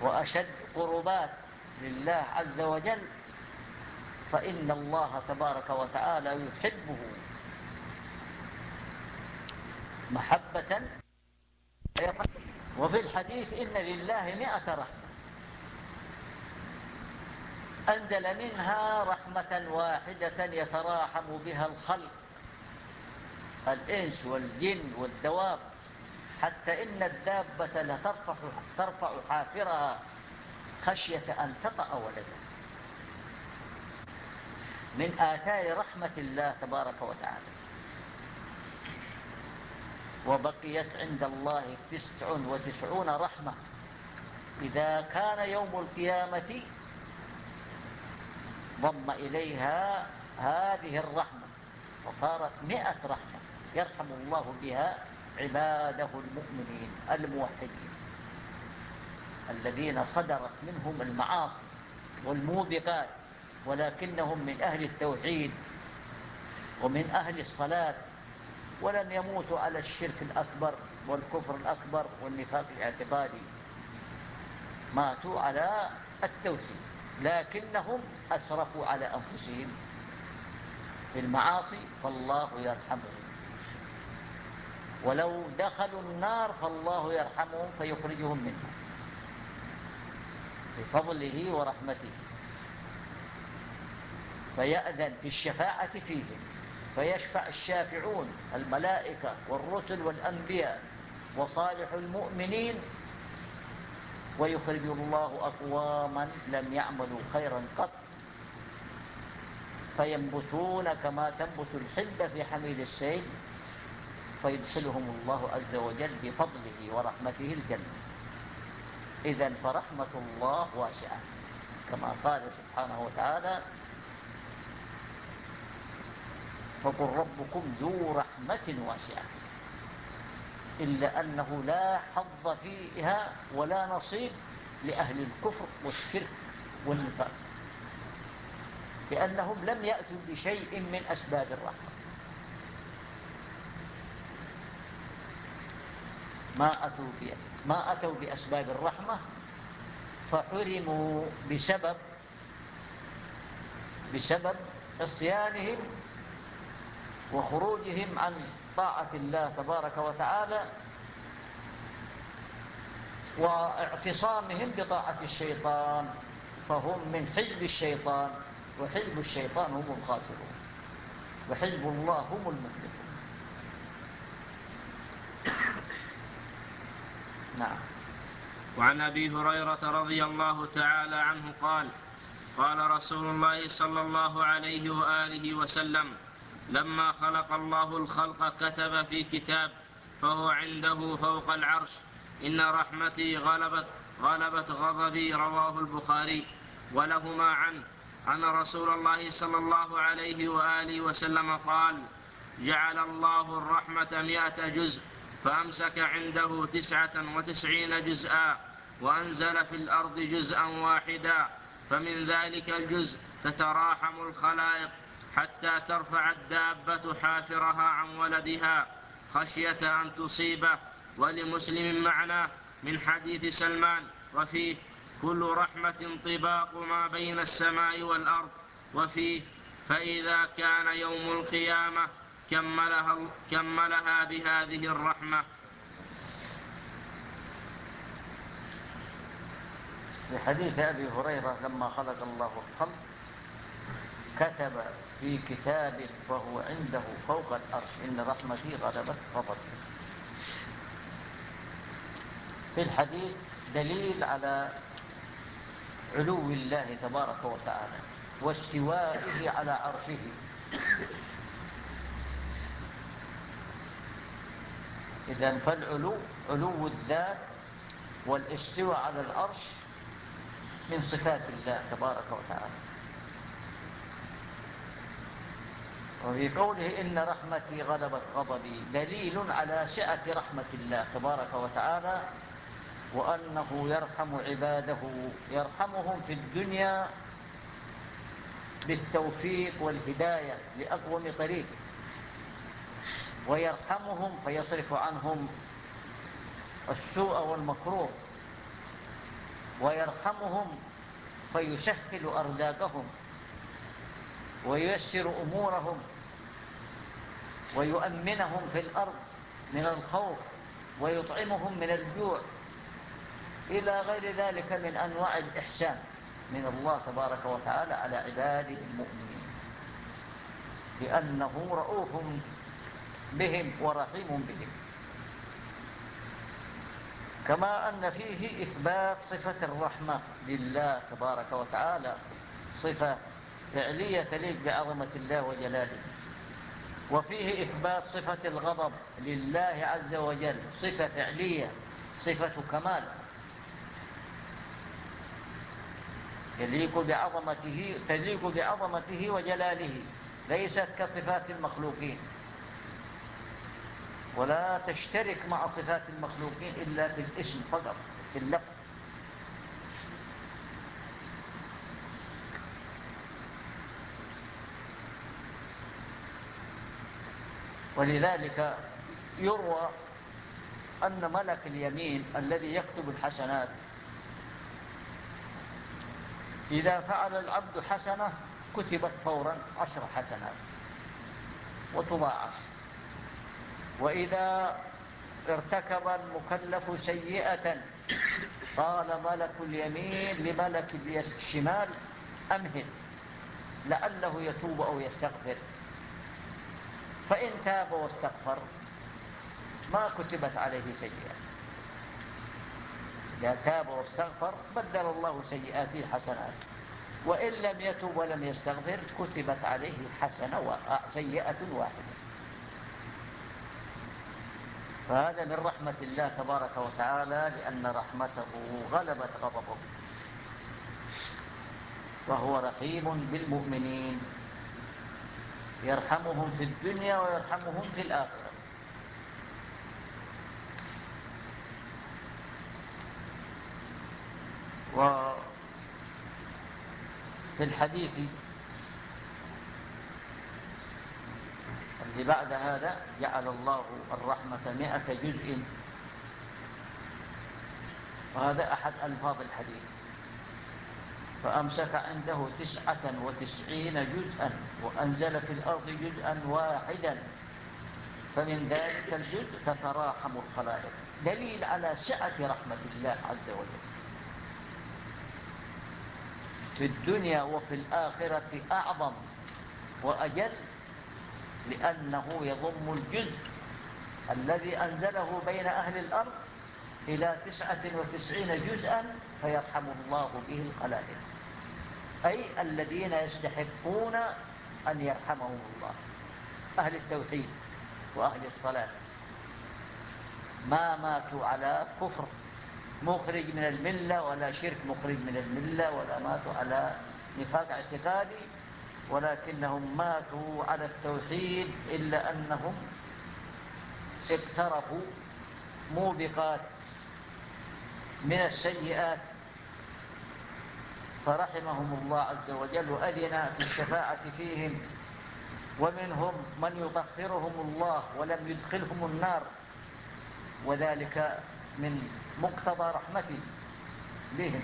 S2: وأشد قربات لله عز وجل فإن الله تبارك وتعالى يحبه محبة وفي الحديث إن لله مئة رحمة. أنزل منها رحمة واحدة يتراحم بها الخلق الإنس والجن والدواب حتى إن الدابة لترفع ترفع حافرها خشية أن تطأ ولدها من آثار رحمة الله تبارك وتعالى. وبقيت عند الله تسع وتسعون رحمة. إذا كان يوم القيامة ضم إليها هذه الرحمة وصارت مئة رحمة يرحم الله بها عباده المؤمنين الموحدين الذين صدرت منهم المعاصي والموبقات ولكنهم من أهل التوحيد ومن أهل الصلاة ولم يموتوا على الشرك الأكبر والكفر الأكبر والنفاق الاعتقادي. ماتوا على التوحيد لكنهم أسرفوا على أنفسهم. في المعاصي فالله يرحمهم. ولو دخلوا النار فالله يرحمهم فيخرجهم منها. بفضله ورحمته. فيأذن في الشفاعة فيهم. فيشفع الشافعون الملائكة والرسل والأنبياء وصالح المؤمنين ويخرج الله أقواما لم يعملوا خيرا قط. فينبثون كما تنبث الحلة في حميل السيل فيدخلهم الله عز وجل بفضله ورحمته الجنة. إذا فرحمة الله واسعة كما قال سبحانه وتعالى فقل ربكم ذو رحمة واسعة. إلا أنه لا حظ فيها ولا نصيب لأهل الكفر والشرك والنفاق. لأنهم لم يأتوا بشيء من أسباب الرحمة. ما أتوا, ما أتوا بأسباب الرحمة فحرموا بسبب بسبب عصيانهم وخروجهم عن طاعة الله تبارك وتعالى واعتصامهم بطاعة الشيطان فهم من حزب الشيطان وحزب الشيطان هم الخاسرون وحزب الله هم المفلحون.
S1: نعم. وعن أبي هريرة رضي الله تعالى عنه قال قال رسول الله صلى الله عليه وآله وسلم لما خلق الله الخلق كتب في كتاب فهو عنده فوق العرش. إن رحمتي غلبت غلبت غضبي رواه البخاري. ولهما عنه أن رسول الله صلى الله عليه وآله وسلم قال جعل الله الرحمة مئة جزء فأمسك عنده تسعة وتسعين جزءا وأنزل في الأرض جزءا واحدا فمن ذلك الجزء تتراحم الخلائق. حتى ترفع الدابة حافرها عن ولدها خشية أن تصيبه. ولمسلم معناه من حديث سلمان وفيه كل رحمة طباق ما بين السماء والأرض. وفيه فإذا كان يوم القيامة كملها, كملها بهذه الرحمة.
S2: في حديث أبي هريرة لما خلق الله الخلق كتب في كتاب وهو عنده فوق الأرش. إن رحمتي غلبت غضبي في الحديث دليل على علو الله تبارك وتعالى واستوائه على عرشه. إذا فالعلو علو الذات والاستواء على الأرش من صفات الله تبارك وتعالى. وفي قوله إن رحمتي غلبت غضبي دليل على سعة رحمة الله تبارك وتعالى وأنه يرحم عباده يرحمهم في الدنيا بالتوفيق والهداية لأقوم طريق ويرحمهم فيصرف عنهم السوء والمكروه ويرحمهم فيسهل أرزاقهم. وييسر أمورهم ويؤمنهم في الأرض من الخوف ويطعمهم من الجوع إلى غير ذلك من أنواع الإحسان من الله تبارك وتعالى على عباده المؤمنين. لأنه رؤوف بهم ورحيم بهم. كما أن فيه إثبات صفة الرحمة لله تبارك وتعالى صفة فعلية تليق بعظمة الله وجلاله. وفيه إثبات صفة الغضب لله عز وجل. صفة فعلية صفة كمال. يليق بعظمته تليق بعظمته وجلاله. ليست كصفات المخلوقين. ولا تشترك مع صفات المخلوقين إلا في الاسم فقط في اللفظ. ولذلك يروى أن ملك اليمين الذي يكتب الحسنات إذا فعل العبد حسنة كتبت فورا عشر حسنات وتضاعف. وإذا ارتكب المكلف سيئة قال ملك اليمين لملك الشمال أمهل لعله يتوب أو يستغفر. فإن تاب واستغفر ما كتبت عليه سيئة. إذا تاب واستغفر بدل الله سيئاته حسنات وإن لم يتوب ولم يستغفر كتبت عليه حسنة سيئة واحدة. فهذا من رحمة الله تبارك وتعالى لأن رحمته غلبت غضبه. وهو رحيم بالمؤمنين. يرحمهم في الدنيا ويرحمهم في الآخرة. وفي الحديث اللي بعد هذا جعل الله الرحمة مئة جزء. وهذا أحد ألفاظ الحديث. فأمسك عنده تسعة وتسعين جزءا وأنزل في الأرض جزءا واحدا. فمن ذلك الجزء تتراحم الخلائق. دليل على سعة رحمة الله عز وجل. في الدنيا وفي الآخرة أعظم وأجل لأنه يضم الجزء الذي أنزله بين أهل الأرض إلى تسعة وتسعين جزءا فيرحم الله به الخلائق. أي الذين يستحقون أن يرحمهم الله. أهل التوحيد وأهل الصلاة. ما ماتوا على كفر مخرج من الملة ولا شرك مخرج من الملة ولا ماتوا على نفاق اعتقادي ولكنهم ماتوا على التوحيد إلا أنهم اقترفوا موبقات من السيئات. فرحمهم الله عز وجل وأذن في الشفاعة فيهم. ومنهم من يطهرهم الله ولم يدخلهم النار. وذلك من مقتضى رحمته بهم.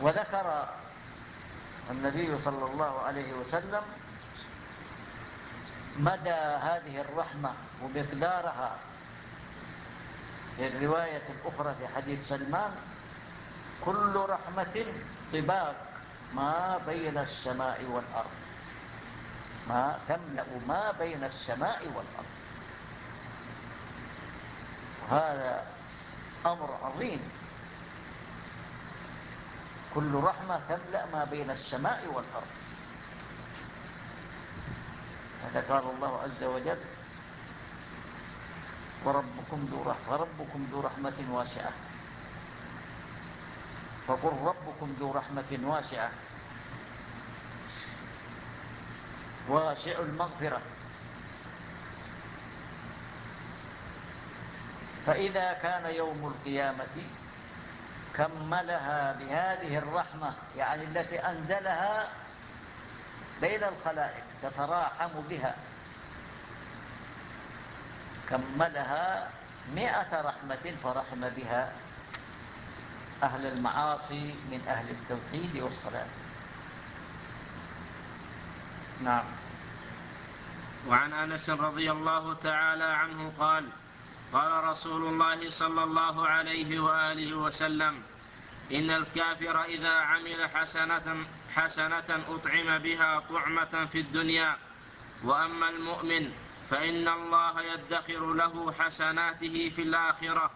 S2: وذكر النبي صلى الله عليه وسلم مدى هذه الرحمة ومقدارها في الرواية الأخرى في حديث سلمان كل رحمة طباق ما بين السماء والأرض. ما تملأ ما بين السماء والأرض. وهذا أمر عظيم. كل رحمة تملأ ما بين السماء والأرض. هذا قال الله عز وجل وربكم ذو رحمة ربكم ذو رحمة واسعة. فقل ربكم ذو رحمة واسعة. واسع المغفرة. فإذا كان يوم القيامة كملها بهذه الرحمة يعني التي أنزلها بين الخلائق تتراحم بها. كملها مئة رحمة فرحم بها أهل المعاصي من أهل التوحيد والصلاة. نعم.
S1: وعن أنس رضي الله تعالى عنه قال قال رسول الله صلى الله عليه وآله وسلم إن الكافر إذا عمل حسنة, حسنة أطعم بها طعمة في الدنيا. وأما المؤمن فإن الله يدخر له حسناته في الآخرة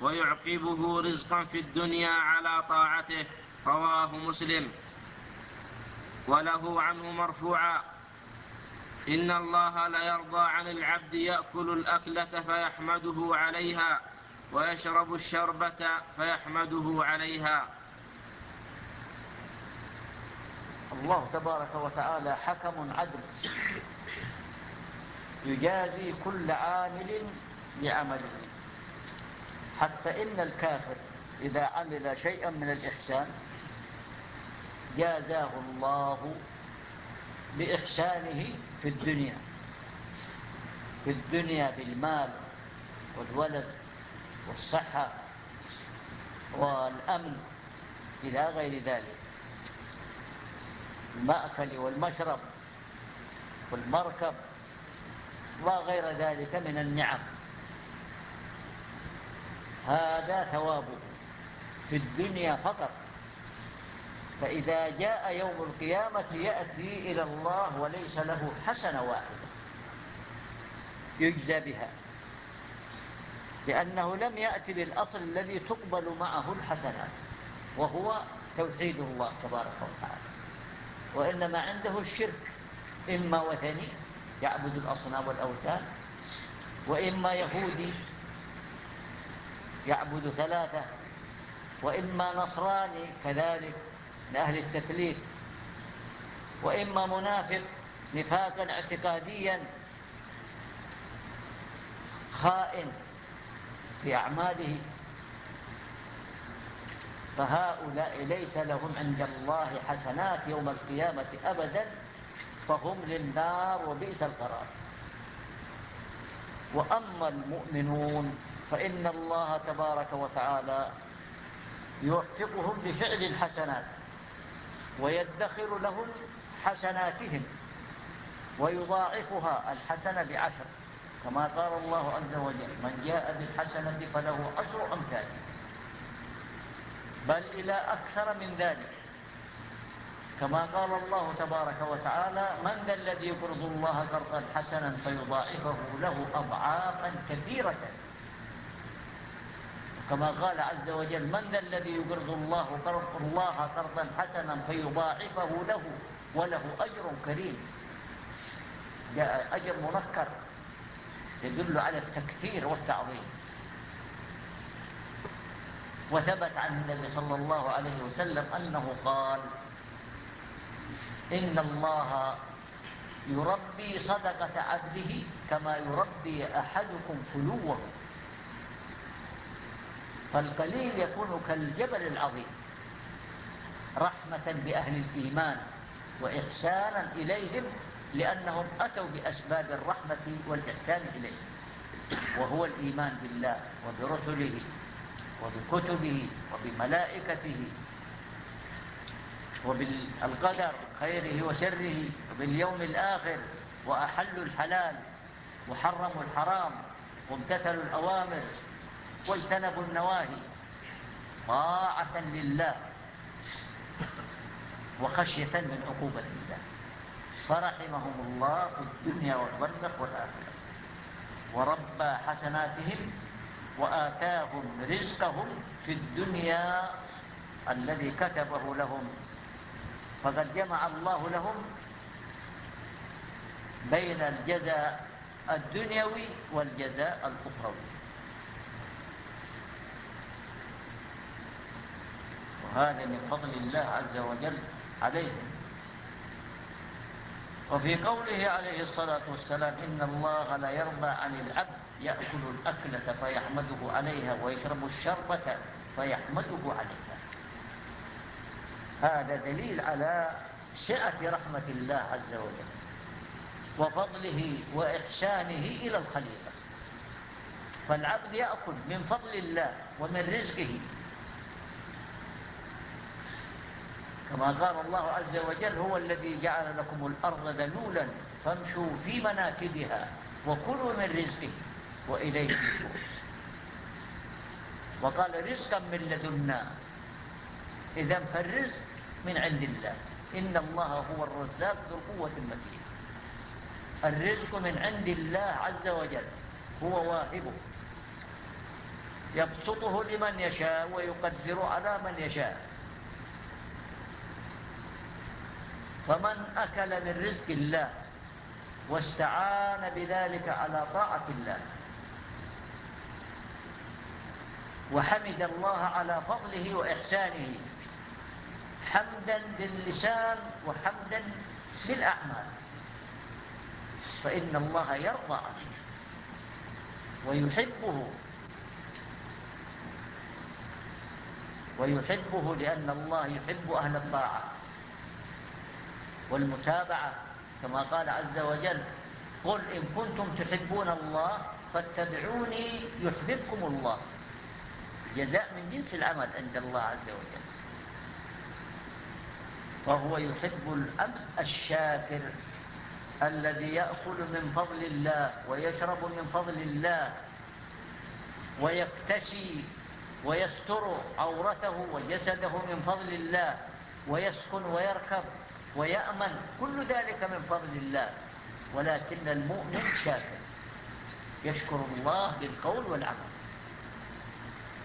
S1: ويعقبه رزقا في الدنيا على طاعته. رواه مسلم. وله عنه مرفوعا. إن الله ليرضى عن العبد يأكل الأكلة فيحمده عليها ويشرب الشربة فيحمده عليها.
S2: الله تبارك وتعالى حكم عدل. يجازي كل عامل بعمله. حتى إن الكافر إذا عمل شيئا من الإحسان جازاه الله بإحسانه في الدنيا. في الدنيا بالمال والولد والصحة والأمن إلى غير ذلك. المأكل والمشرب والمركب وغير ذلك من النعم. هذا ثوابه في الدنيا فقط. فإذا جاء يوم القيامة يأتي إلى الله وليس له حسنة واحدة يجزى بها. لأنه لم يأتي للأصل الذي تقبل معه الحسنات وهو توحيد الله تبارك وتعالى. وإنما عنده الشرك إما وثني يعبد الأصنام والأوثان وإما يهودي يعبد ثلاثة وإما نصراني كذلك لأهل التثليث وإما منافق نفاقا اعتقاديا خائن في أعماله. فهؤلاء ليس لهم عند الله حسنات يوم القيامة أبدا فهم للنار وبئس القرار. وأما المؤمنون فإن الله تبارك وتعالى يوفقهم بفعل الحسنات ويدخر لهم حسناتهم ويضاعفها الحسنة بعشر. كما قال الله عز وجل من جاء بالحسنة فله عشر أمثاله بل إلى أكثر من ذلك. كما قال الله تبارك وتعالى من ذا الذي يقرض الله قرضا حسنا فيضاعفه له أضعافا كثيرة. كما قال عز وجل من ذا الذي يقرض الله قرض الله قرضا حسنا فيضاعفه له وله أجر كريم. أجر منكر يدل على التكثير والتعظيم. وثبت عن النبي صلى الله عليه وسلم أنه قال إن الله يربي صدقة عبده كما يربي أحدكم فلوه. فالقليل يكون كالجبل العظيم رحمة بأهل الإيمان وإحسانا إليهم لأنهم أتوا بأسباب الرحمة والإحسان إليهم وهو الإيمان بالله وبرسله. وبكتبه وبملائكته وبالقدر خيره وشره وباليوم الآخر وأحلوا الحلال وحرموا الحرام وامتثلوا الأوامر واجتنبوا النواهي طاعة لله وخشية من عقوبة الله فرحمهم الله في الدنيا والبرزخ والآخرة. وربى حسناتهم وآتاهم رزقهم في الدنيا الذي كتبه لهم. فقد جمع الله لهم بين الجزاء الدنيوي والجزاء الأخروي. وهذا من فضل الله عز وجل عليهم. وفي قوله عليه الصلاة والسلام إن الله لا يرضى عن العبد يأكل الأكلة فيحمده عليها ويشرب الشربة فيحمده عليها. هذا دليل على سعة رحمة الله عز وجل وفضله وإحسانه إلى الخليقة فالعبد يأكل من فضل الله ومن رزقه كما قال الله عز وجل هو الذي جعل لكم الأرض ذلولا فامشوا في مناكبها وكلوا من رزقه وإليه وقال رزقا من لدنا. إذا فالرزق من عند الله. إن الله هو الرزاق ذو القوة المتين. الرزق من عند الله عز وجل هو واهبه. يبسطه لمن يشاء ويقدر على من يشاء. فمن أكل من رزق الله واستعان بذلك على طاعة الله وحمد الله على فضله وإحسانه حمدا باللسان وحمدا بالأعمال فإن الله يرضى عنه ويحبه ويحبه لأن الله يحب أهل الطاعة والمتابعة كما قال عز وجل قل إن كنتم تحبون الله فاتبعوني يحببكم الله. جزاء من جنس العمل عند الله عز وجل. وهو يحب الأب الشاكر الذي يأكل من فضل الله ويشرب من فضل الله ويكتسي ويستر عورته وجسده من فضل الله ويسكن ويركب ويأمن كل ذلك من فضل الله. ولكن المؤمن شاكر. يشكر الله بالقول والعمل.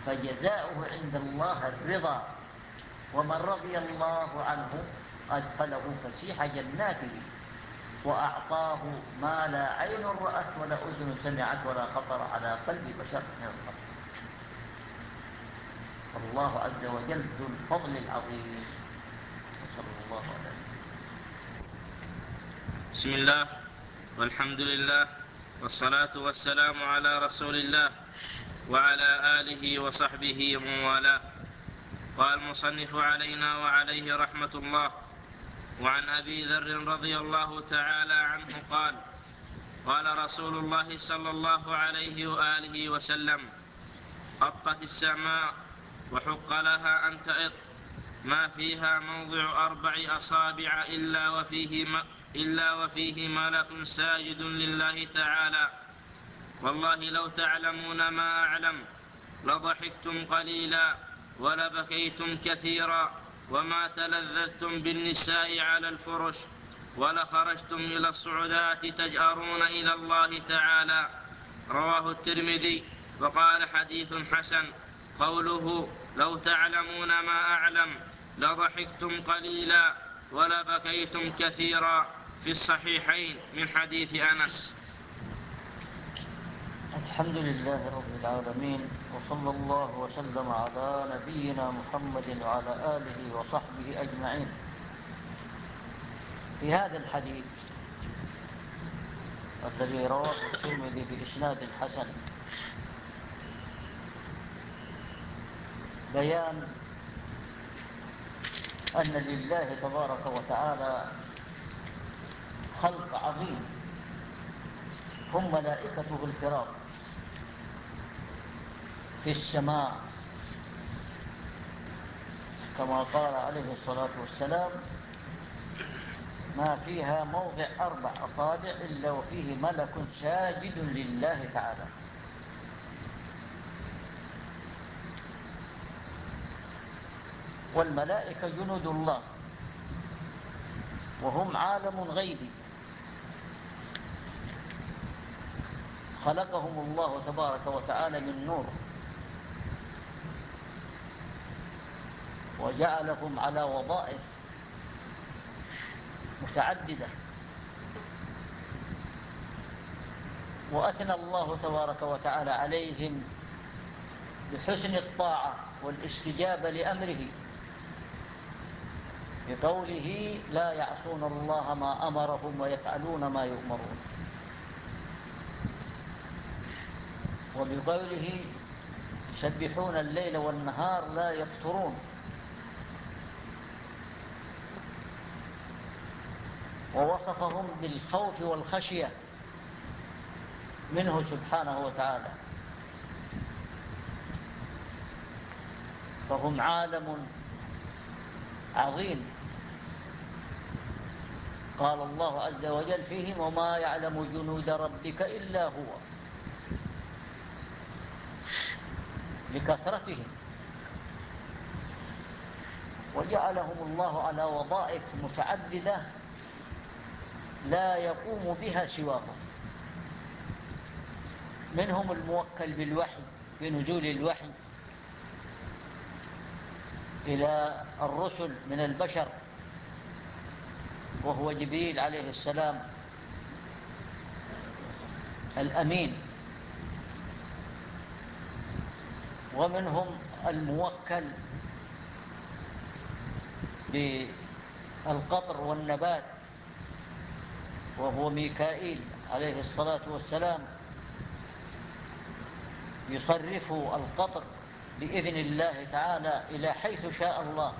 S2: فجزاؤه عند الله الرضا. ومن رضي الله عنه أدخله فسيح جناته. وأعطاه ما لا عين رأت ولا أذن سمعت ولا خطر على قلب بشر من الخطر. الله عز وجل ذو الفضل العظيم. وصلى الله عليه
S1: بسم الله والحمد لله والصلاة والسلام على رسول الله وعلى آله وصحبه ومن والاه. قال المصنف علينا وعليه رحمة الله وعن أبي ذر رضي الله تعالى عنه قال قال رسول الله صلى الله عليه وآله وسلم أطت السماء وحق لها أن تئط ما فيها موضع أربع أصابع إلا وفيه إلا وفيه ملك ساجد لله تعالى. والله لو تعلمون ما أعلم لضحكتم قليلا ولبكيتم كثيرا وما تلذذتم بالنساء على الفرش ولخرجتم إلى الصعدات تجأرون إلى الله تعالى. رواه الترمذي وقال حديث حسن قوله لو تعلمون ما أعلم لضحكتم قليلا ولبكيتم كثيرا. في الصحيحين من حديث أنس.
S2: الحمد لله رب العالمين وصلى الله وسلم على نبينا محمد وعلى آله وصحبه أجمعين. في هذا الحديث الذي رواه الترمذي بإسناد الحسن بيان أن لله تبارك وتعالى خلق عظيم. هم ملائكته الكرام. في السماء. كما قال عليه الصلاة والسلام ما فيها موضع أربع أصابع إلا وفيه ملك ساجد لله تعالى. والملائكة جند الله. وهم عالم غيبي خلقهم الله تبارك وتعالى من نور. وجعلهم على وظائف متعددة. وأثنى الله تبارك وتعالى عليهم بحسن الطاعة والاستجابة لأمره. بقوله لا يعصون الله ما أمرهم ويفعلون ما يؤمرون. وبقوله يسبحون الليل والنهار لا يفترون. ووصفهم بالخوف والخشية منه سبحانه وتعالى. فهم عالم عظيم. قال الله عز وجل فيهم وما يعلم جنود ربك إلا هو. لكثرتهم. وجعلهم الله على وظائف متعددة لا يقوم بها سواهم. منهم الموكل بالوحي بنزول الوحي إلى الرسل من البشر وهو جبريل عليه السلام الأمين. ومنهم الموكل بالقطر والنبات وهو ميكائيل عليه الصلاة والسلام يصرف القطر بإذن الله تعالى إلى حيث شاء الله.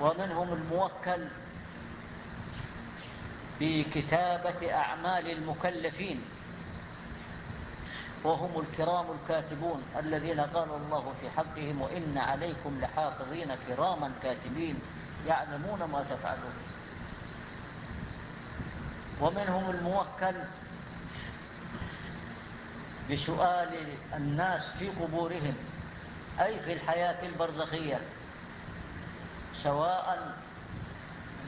S2: ومنهم الموكل بكتابة أعمال المكلفين. وهم الكرام الكاتبون الذين قال الله في حقهم وإن عليكم لحافظين كراما كاتبين يعلمون ما تفعلون. ومنهم الموكل بسؤال الناس في قبورهم أي في الحياة البرزخية؟ سواء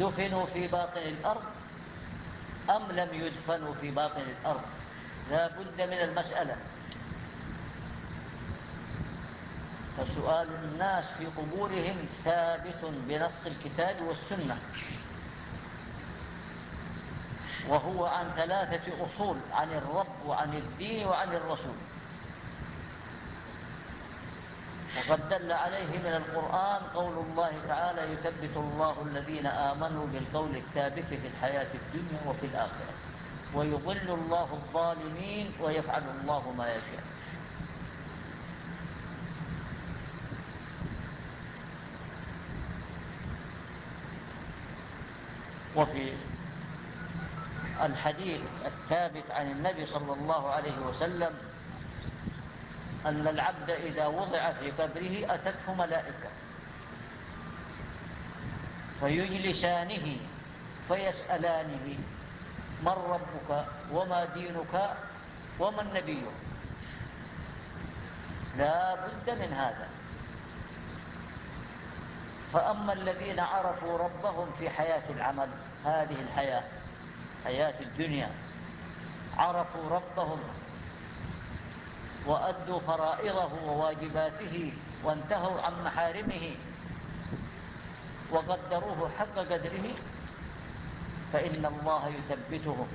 S2: دفنوا في باطن الأرض أم لم يدفنوا في باطن الأرض. لا بد من المسألة. فسؤال الناس في قبورهم ثابت بنص الكتاب والسنة. وهو عن ثلاثة أصول عن الرب وعن الدين وعن الرسول. وقد دل عليه من القرآن قول الله تعالى يثبت الله الذين آمنوا بالقول الثابت في الحياة الدنيا وفي الآخرة. ويضل الله الظالمين ويفعل الله ما يشاء. وفي الحديث الثابت عن النبي صلى الله عليه وسلم أن العبد إذا وضع في قبره أتته ملائكة فيجلسانه فيسألانه من ربك وما دينك وما النبي لا بد من هذا. فأما الذين عرفوا ربهم في حياة العمل هذه الحياة حياة الدنيا عرفوا ربهم وأدوا فرائضه وواجباته وانتهوا عن محارمه وقدروه حق قدره فإن الله يثبتهم.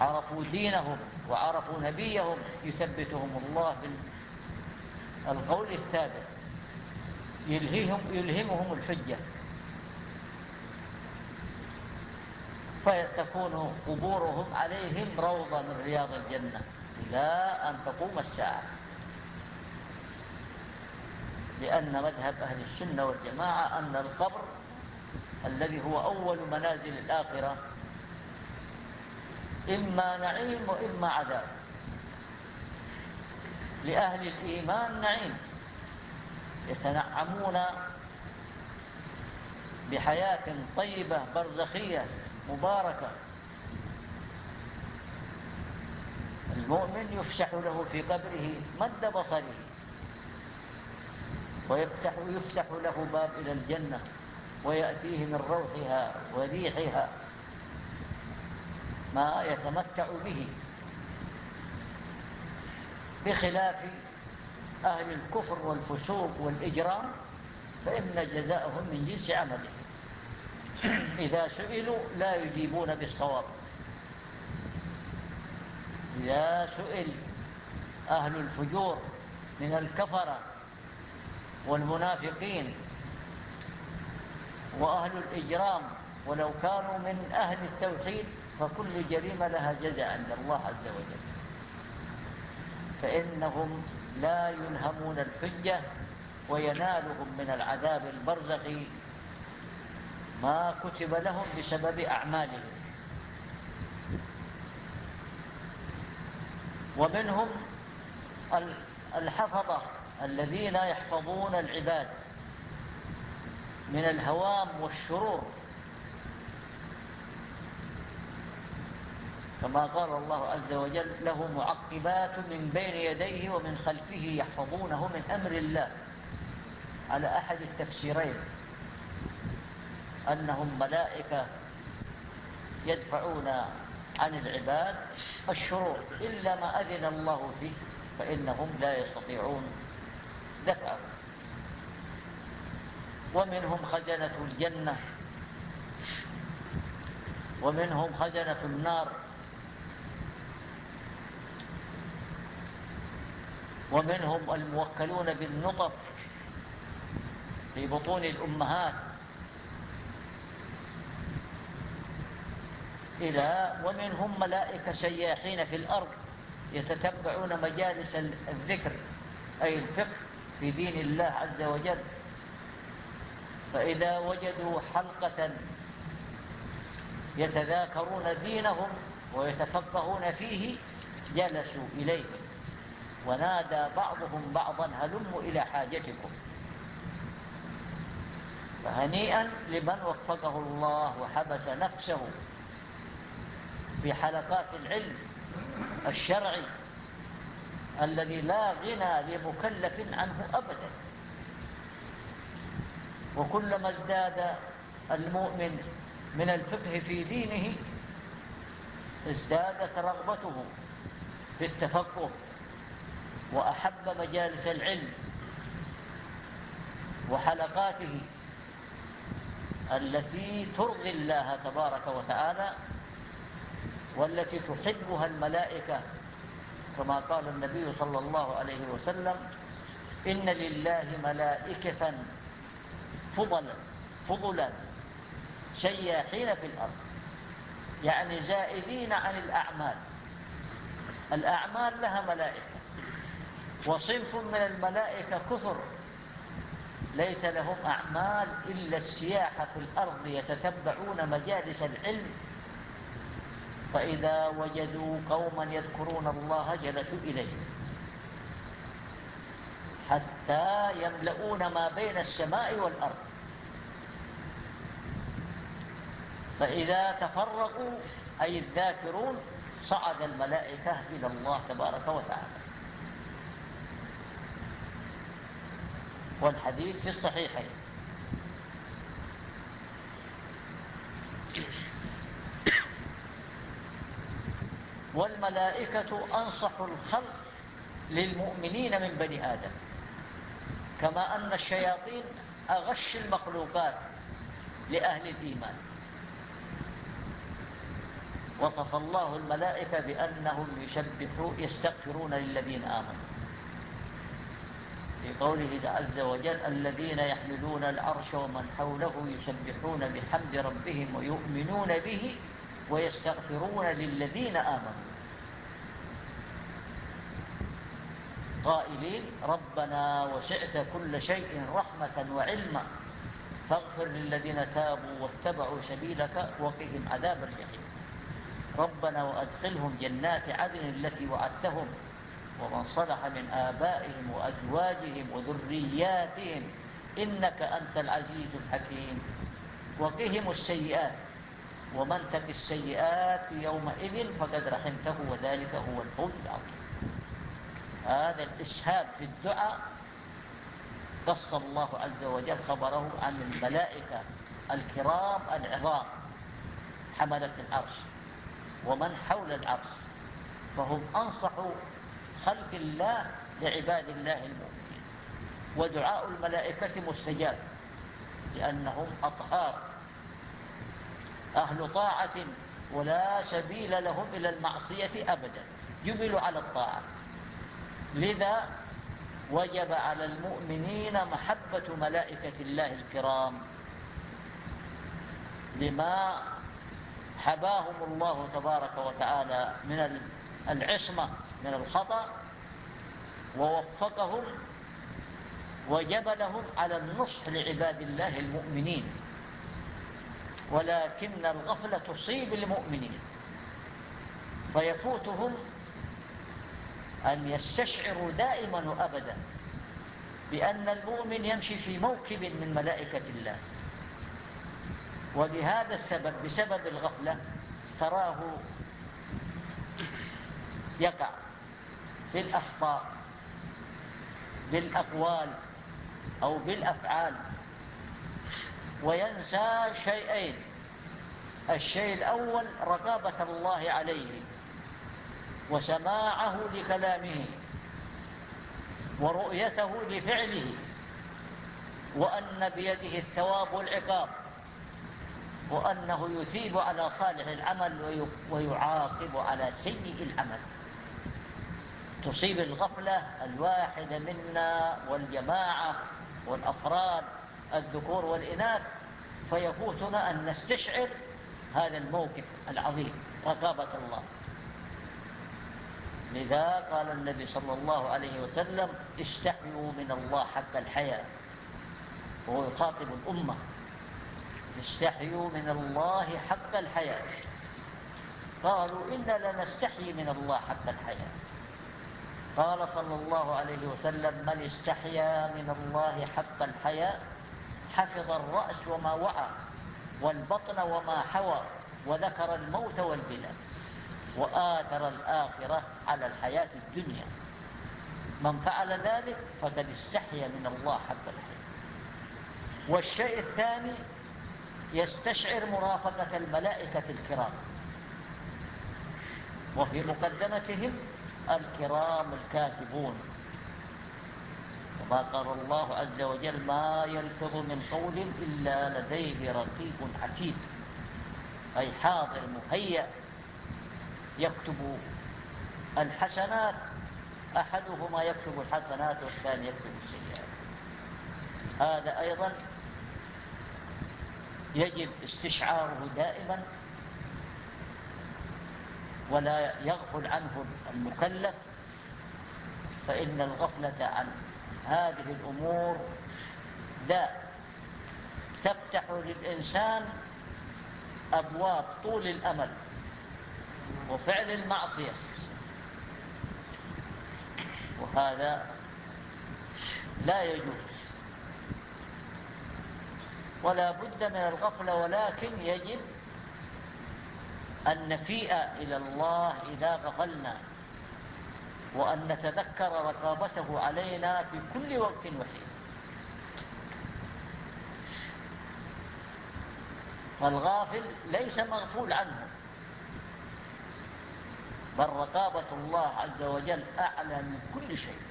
S2: عرفوا دينهم وعرفوا نبيهم يثبتهم الله بالقول الثابت. يلهيهم يلهمهم الحجة. فتكون قبورهم عليهم روضة من رياض الجنة إلى أن تقوم الساعة. لأن مذهب أهل السنة والجماعة أن القبر الذي هو أول منازل الآخرة إما نعيم وإما عذاب. لأهل الإيمان نعيم يتنعمون بحياة طيبة برزخية مباركة. المؤمن يفسح له في قبره مد بصره ويفتح, ويفتح له باب إلى الجنة. ويأتيه من روحها وريحها ما يتمتع به بخلاف أهل الكفر والفسوق والإجرام فإن جزاءهم من جنس عمله. إذا سئلوا لا يجيبون بالصواب. إذا سئل أهل الفجور من الكفرة والمنافقين وأهل الإجرام ولو كانوا من أهل التوحيد فكل جريمة لها جزاء عند الله عز وجل. فإنهم لا ينهمون الحجة وينالهم من العذاب البرزخي ما كتب لهم بسبب أعمالهم. ومنهم الحفظة الذين يحفظون العباد. من الهوام والشرور. كما قال الله عز وجل له معقبات من بين يديه ومن خلفه يحفظونه من أمر الله. على أحد التفسيرين أنهم ملائكة يدفعون عن العباد الشرور. إلا ما أذن الله فيه فإنهم لا يستطيعون دفعه. ومنهم خزنة الجنة ومنهم خزنة النار ومنهم الموكلون بالنطف في بطون الأمهات. إلى ومنهم ملائكة سياحين في الأرض يتتبعون مجالس الذكر أي الفقه في دين الله عز وجل. فإذا وجدوا حلقة يتذاكرون دينهم ويتفقهون فيه جلسوا إليه. ونادى بعضهم بعضا هلموا إلى حاجتكم. فهنيئا لمن وفقه الله وحبس نفسه في حلقات العلم الشرعي الذي لا غنى لمكلف عنه أبدا. وكلما ازداد المؤمن من الفقه في دينه ازدادت رغبته في التفقه وأحب مجالس العلم وحلقاته التي ترضي الله تبارك وتعالى والتي تحبها الملائكة كما قال النبي صلى الله عليه وسلم إن لله ملائكة فضلا فضلا سياحين في الأرض. يعني زائدين عن الأعمال. الأعمال لها ملائكة. وصنف من الملائكة كثر ليس لهم أعمال إلا السياحة في الأرض يتتبعون مجالس العلم. فإذا وجدوا قوما يذكرون الله جلسوا إليه. حتى يملؤون ما بين السماء والأرض. فإذا تفرقوا أي الذاكرون صعد الملائكة إلى الله تبارك وتعالى. والحديث في الصحيحين. والملائكة أنصح الخلق للمؤمنين من بني آدم. كما أن الشياطين أغش المخلوقات لأهل الإيمان. وصف الله الملائكة بأنهم يشبحون يستغفرون للذين آمنوا. في قوله عز وجل الذين يحملون العرش ومن حوله يسبحون بحمد ربهم ويؤمنون به ويستغفرون للذين آمنوا. قائلين ربنا وشئت كل شيء رحمة وعلما فاغفر للذين تابوا واتبعوا سبيلك وقهم عذاب الجحيم. ربنا وأدخلهم جنات عدن التي وعدتهم ومن صلح من آبائهم وأزواجهم وذرياتهم إنك أنت العزيز الحكيم. وقهم السيئات ومن تك السيئات يومئذ فقد رحمته وذلك هو الفوز العظيم. هذا الإسهاب في الدعاء قص الله عز وجل خبره عن الملائكة الكرام العظام حملة العرش. ومن حول العرش فهم أنصح خلق الله لعباد الله المؤمنين. ودعاء الملائكة مستجاب لأنهم أطهار. أهل طاعة ولا سبيل لهم إلى المعصية أبدا جبلوا على الطاعة. لذا وجب على المؤمنين محبة ملائكة الله الكرام لما حباهم الله تبارك وتعالى من العصمة من الخطأ ووفقهم وجبلهم على النصح لعباد الله المؤمنين. ولكن الغفلة تصيب المؤمنين. فيفوتهم أن يستشعروا دائما وأبدا بأن المؤمن يمشي في موكب من ملائكة الله. ولهذا السبب بسبب الغفلة تراه يقع في الأخطاء بالأقوال أو بالأفعال وينسى شيئين. الشيء الأول رقابة الله عليه وسماعه لكلامه ورؤيته لفعله وأن بيده الثواب والعقاب. وأنه يثيب على صالح العمل ويعاقب على سيء العمل. تصيب الغفلة الواحدة منا والجماعة والأفراد الذكور والإناث فيفوتنا أن نستشعر هذا الموقف العظيم. رقابة الله. لذا قال النبي صلى الله عليه وسلم استحيوا من الله حق الحياة. وهو يخاطب الأمة. استحيوا من الله حق الحياة. قالوا إنا لنستحي من الله حق الحياة. قال صلى الله عليه وسلم من استحيا من الله حق الحياة حفظ الرأس وما وعى والبطن وما حوى وذكر الموت والبلاد وآثر الآخرة على الحياة الدنيا. من فعل ذلك فقد استحيا من الله حق الحياة. والشيء الثاني يستشعر مرافقة الملائكة الكرام. وفي مقدمتهم الكرام الكاتبون. وما قال الله عز وجل ما يلفظ من قول إلا لديه رقيب عتيد. أي حاضر مهيأ يكتب الحسنات. أحدهما يكتب الحسنات والثاني يكتب السيئات. هذا أيضا يجب استشعاره دائما ولا يغفل عنه المكلف فإن الغفلة عن هذه الأمور داء تفتح للإنسان أبواب طول الأمل وفعل المعصية. وهذا لا يجوز. ولا بد من الغفلة ولكن يجب أن نفيء إلى الله إذا غفلنا وأن نتذكر رقابته علينا في كل وقت وحيد فالغافل ليس مغفول عنه. بل رقابة الله عز وجل أعلى من كل شيء.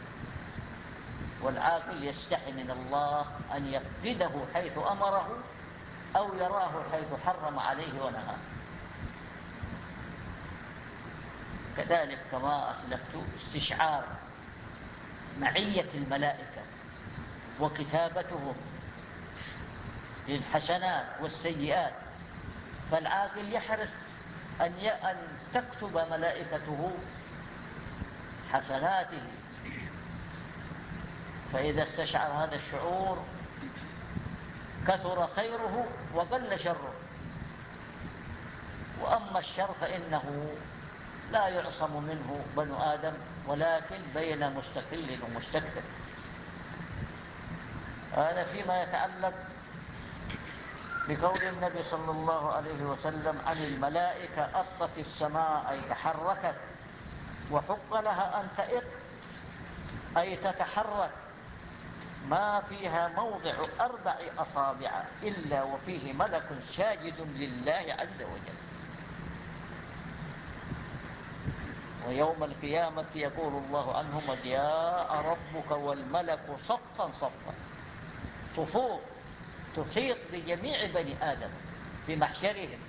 S2: والعاقل يستحي من الله أن يفقده حيث أمره أو يراه حيث حرم عليه ونهاه. كذلك كما أسلفت استشعار معية الملائكة وكتابتهم للحسنات والسيئات فالعاقل يحرص أن تكتب ملائكته حسناته فإذا استشعر هذا الشعور كثر خيره وقل شره. وأما الشر فإنه لا يعصم منه بنو آدم ولكن بين مستقل ومستكثر. هذا فيما يتعلق بقول النبي صلى الله عليه وسلم عن الملائكة أطت السماء أي تحركت وحق لها أن تئط أي تتحرك ما فيها موضع أربع أصابع إلا وفيه ملك ساجد لله عز وجل. ويوم القيامة يقول الله عنهم جاء ربك والملك صفا صفا. صفوف تحيط بجميع بني آدم في محشرهم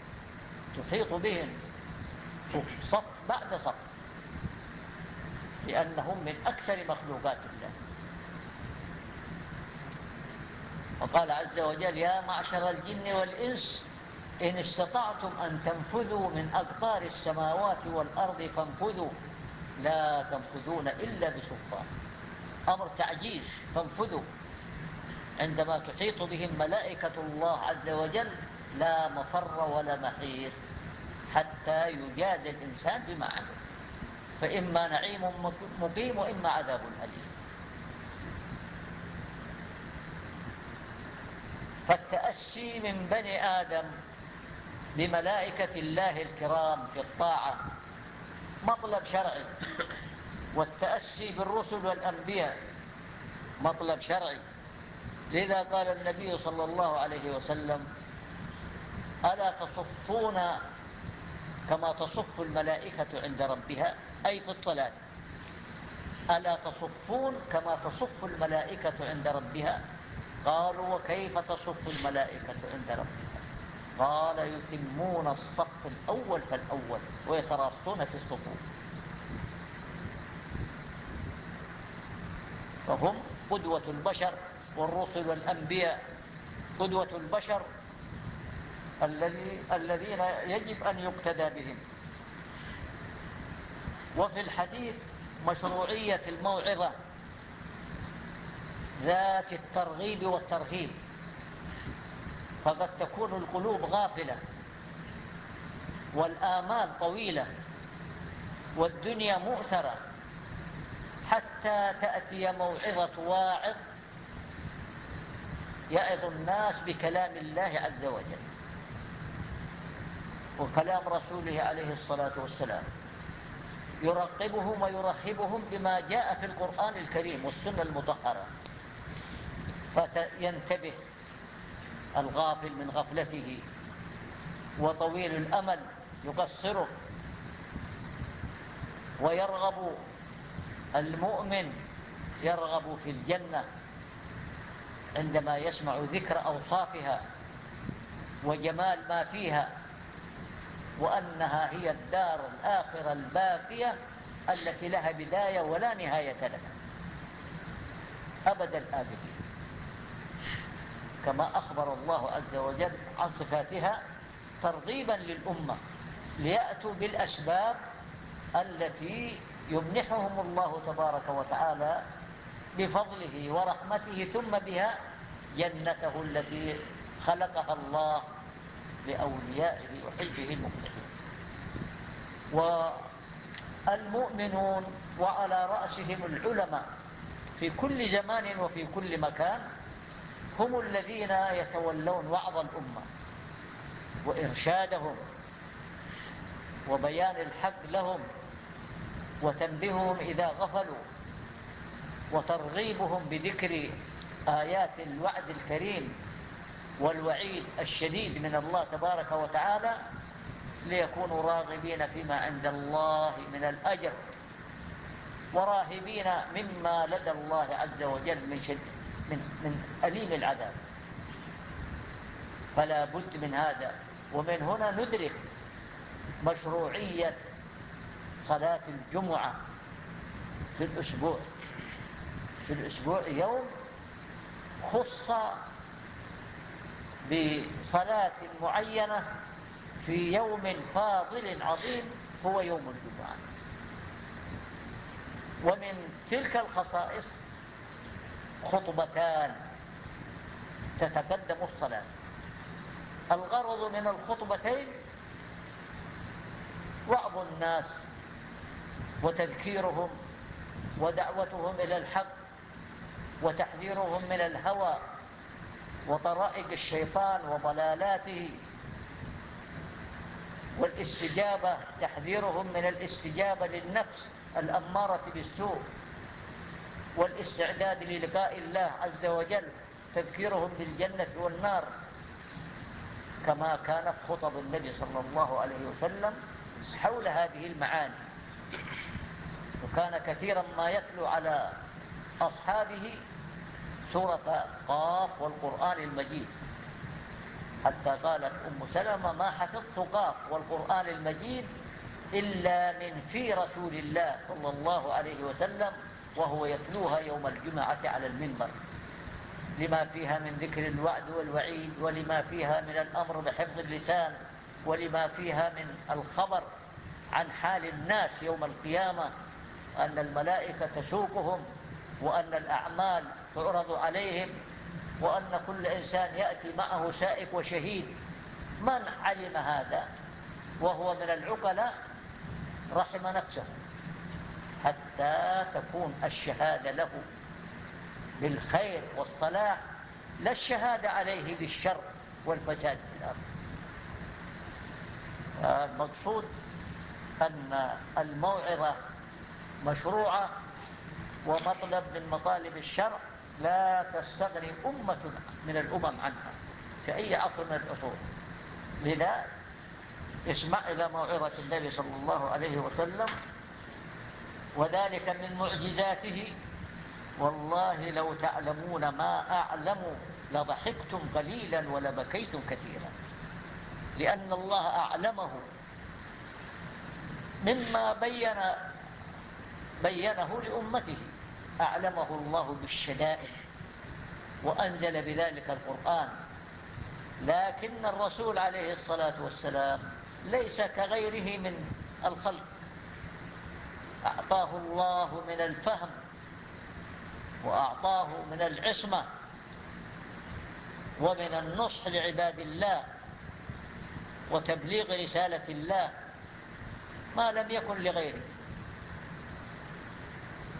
S2: تحيط بهم صف بعد صف لأنهم من أكثر مخلوقات الله. وقال عز وجل يا معشر الجن والإنس إن استطعتم أن تنفذوا من أقطار السماوات والأرض فانفذوا. لا تنفذون إلا بسلطان. أمر تعجيز فانفذوا. عندما تحيط بهم ملائكة الله عز وجل لا مفر ولا محيص حتى يجاد الإنسان بما عمل. فإما نعيم مقيم وإما عذاب أليم. فالتأسي من بني آدم بملائكة الله الكرام في الطاعة مطلب شرعي. والتأسي بالرسل والأنبياء مطلب شرعي. لذا قال النبي صلى الله عليه وسلم ألا تصفون كما تصف الملائكة عند ربها؟ أي في الصلاة. ألا تصفون كما تصف الملائكة عند ربها؟ قالوا وكيف تصف الملائكة عند ربها قال يتمون الصف الأول فالأول ويتراصون في الصفوف. فهم قدوة البشر والرسل والأنبياء. قدوة البشر الذي الذين يجب أن يقتدى بهم. وفي الحديث مشروعية الموعظة ذات الترغيب والترهيب فقد تكون القلوب غافلة والآمال طويلة والدنيا مؤثرة حتى تأتي موعظة واعظ يعظ الناس بكلام الله عز وجل وكلام رسوله عليه الصلاة والسلام يرقبهم ويرهبهم بما جاء في القرآن الكريم والسنة المطهرة. فينتبه الغافل من غفلته وطويل الأمل يقصره ويرغب المؤمن يرغب في الجنة عندما يسمع ذكر أوصافها وجمال ما فيها وأنها هي الدار الآخرة الباقية التي لها بداية ولا نهاية لها. أبد الآبدين كما أخبر الله عز وجل عن صفاتها ترغيبا للأمة ليأتوا بالأسباب التي يمنحهم الله تبارك وتعالى بفضله ورحمته ثم بها جنته التي خلقها الله لأوليائه وحزبه المفلحين والمؤمنون وعلى رأسهم العلماء في كل زمان وفي كل مكان هم الذين يتولون وعظ الأمة وإرشادهم وبيان الحق لهم وتنبيههم إذا غفلوا وترغيبهم بذكر آيات الوعد الكريم والوعيد الشديد من الله تبارك وتعالى ليكونوا راغبين فيما عند الله من الأجر وراهبين مما لدى الله عز وجل من, شد من, من أليم العذاب. فلا بد من هذا. ومن هنا ندرك مشروعية صلاة الجمعة في الأسبوع. في الأسبوع يوم خص بصلاة معينة في يوم فاضل عظيم هو يوم الجمعة. ومن تلك الخصائص خطبتان تتقدم الصلاة. الغرض من الخطبتين وعظ الناس وتذكيرهم ودعوتهم إلى الحق وتحذيرهم من الهوى وطرائق الشيطان وضلالاته والاستجابة تحذيرهم من الاستجابة للنفس الأمارة بالسوء. والاستعداد للقاء الله عز وجل تذكيرهم بالجنة والنار كما كانت خطب النبي صلى الله عليه وسلم حول هذه المعاني. وكان كثيرا ما يتلو على أصحابه سورة قاف والقرآن المجيد. حتى قالت أم سلمة ما حفظت قاف والقرآن المجيد إلا من في رسول الله صلى الله عليه وسلم وهو يتلوها يوم الجمعة على المنبر. لما فيها من ذكر الوعد والوعيد ولما فيها من الأمر بحفظ اللسان ولما فيها من الخبر عن حال الناس يوم القيامة أن الملائكة تسوقهم وأن الأعمال تعرض عليهم وأن كل إنسان يأتي معه سائق وشهيد. من علم هذا؟ وهو من العقلاء رحم نفسه. حتى تكون الشهادة له بالخير والصلاح لا الشهادة عليه بالشر والفساد في الأرض. المقصود أن الموعظة مشروعة ومطلب من مطالب الشرع لا تستغني أمة من الأمم عنها في أي عصر من العصور. لذا اسمع إلى موعظة النبي صلى الله عليه وسلم وذلك من معجزاته. والله لو تعلمون ما أعلم لضحكتم قليلا ولبكيتم كثيرا. لأن الله أعلمه. مما بين بينه لأمته. أعلمه الله بالشدائد. وأنزل بذلك القرآن. لكن الرسول عليه الصلاة والسلام ليس كغيره من الخلق. أعطاه الله من الفهم وأعطاه من العصمة ومن النصح لعباد الله وتبليغ رسالة الله ما لم يكن لغيره.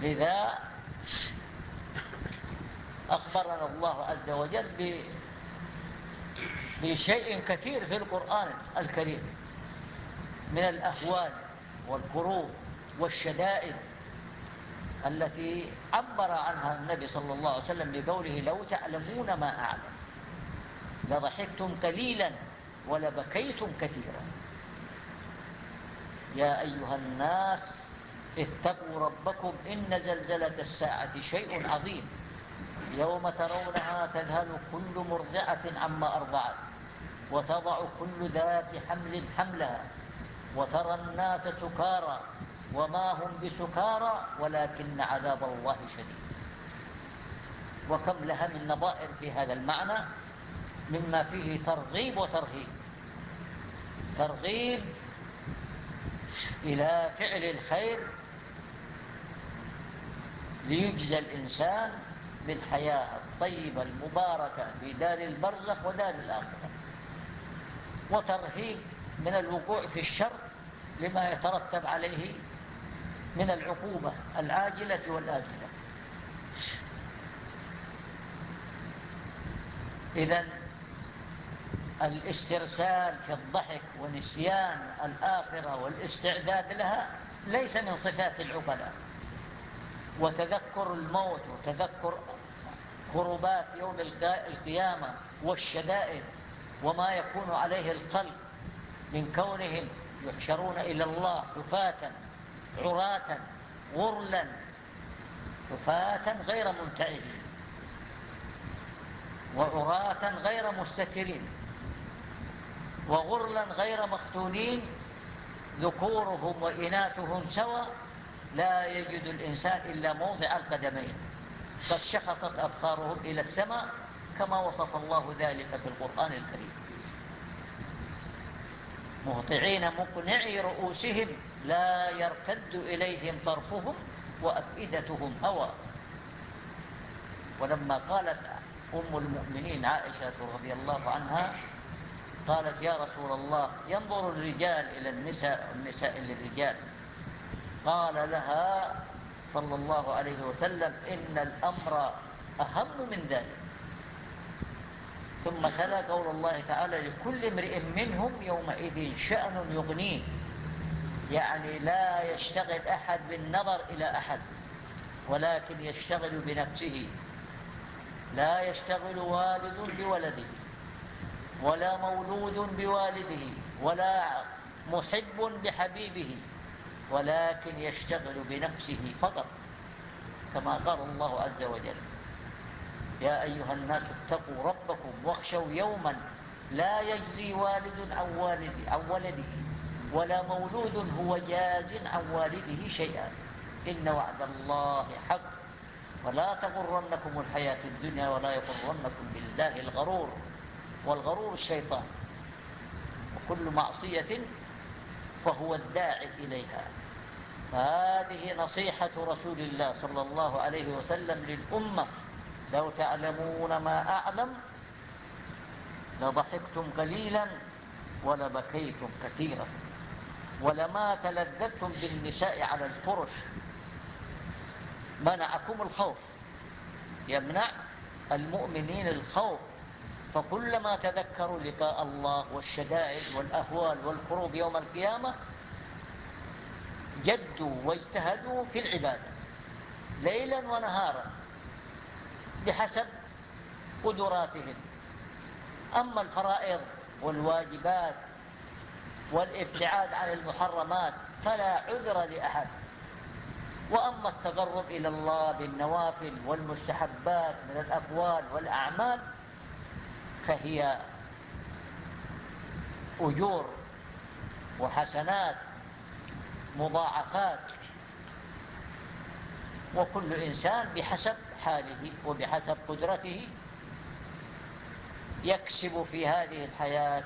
S2: لذا أخبرنا الله عز وجل بشيء كثير في القرآن الكريم من الأهوال والكروب والشدائد التي عبر عنها النبي صلى الله عليه وسلم بقوله لو تعلمون ما أعلم لضحكتم قليلا ولبكيتم كثيرا. يا أيها الناس اتقوا ربكم إن زلزلة الساعة شيء عظيم. يوم ترونها تذهل كل مرضعة عما أرضعت وتضع كل ذات حمل حملها وترى الناس سكارى وما هم بسكارى ولكن عذاب الله شديد. وكم لها من نظائر في هذا المعنى مما فيه ترغيب وترهيب. ترغيب إلى فعل الخير ليجزى الإنسان بالحياة الطيبة المباركة في دار البرزخ ودار الآخرة. وترهيب من الوقوع في الشر لما يترتب عليه من العقوبة العاجلة والآجلة. إذا الاسترسال في الضحك ونسيان الآخرة والاستعداد لها ليس من صفات العقلاء. وتذكر الموت وتذكر قربات يوم القيامة والشدائد وما يكون عليه الخلق من كونهم يحشرون إلى الله حفاة عراة غرلا حفاة غير منتعدين وعراة غير مستترين وغرلا غير مختونين ذكورهم وإناتهم سوى لا يجد الإنسان إلا موضع القدمين. قد شخصت أبصارهم إلى السماء كما وصف الله ذلك في القرآن الكريم. مهطعين مقنعي رؤوسهم لا يرتد إليهم طرفهم وأفئدتهم هوى. ولما قالت أم المؤمنين عائشة رضي الله عنها قالت يا رسول الله ينظر الرجال إلى النساء والنساء للرجال. قال لها صلى الله عليه وسلم إن الأمر أهم من ذلك. ثم تلا قول الله تعالى لكل امرئ منهم يومئذ شأن يغنيه. يعني لا يشتغل أحد بالنظر إلى أحد ولكن يشتغل بنفسه. لا يشتغل والد بولده ولا مولود بوالده ولا محب بحبيبه ولكن يشتغل بنفسه فقط كما قال الله عز وجل يا أيها الناس اتقوا ربكم واخشوا يوما لا يجزي والد عن, والد عن ولده. ولا مولود هو جاز عن والده شيئا. إن وعد الله حق. ولا تغرنكم الحياة الدنيا ولا يغرنكم بالله الغرور. والغرور الشيطان. وكل معصية فهو الداعي إليها. فهذه نصيحة رسول الله صلى الله عليه وسلم للأمة. لو تعلمون ما أعلم لضحكتم قليلا ولبكيتم كثيرا. ولما تلذذتم بالنساء على الفرش. منعكم الخوف. يمنع المؤمنين الخوف. فكلما تذكروا لقاء الله والشدائد والأهوال والكروب يوم القيامة جدوا واجتهدوا في العبادة ليلا ونهارا بحسب قدراتهم. أما الفرائض والواجبات والابتعاد عن المحرمات فلا عذر لأحد. وأما التقرب إلى الله بالنوافل والمستحبات من الأقوال والأعمال فهي أجور وحسنات مضاعفات. وكل إنسان بحسب حاله وبحسب قدرته يكسب في هذه الحياة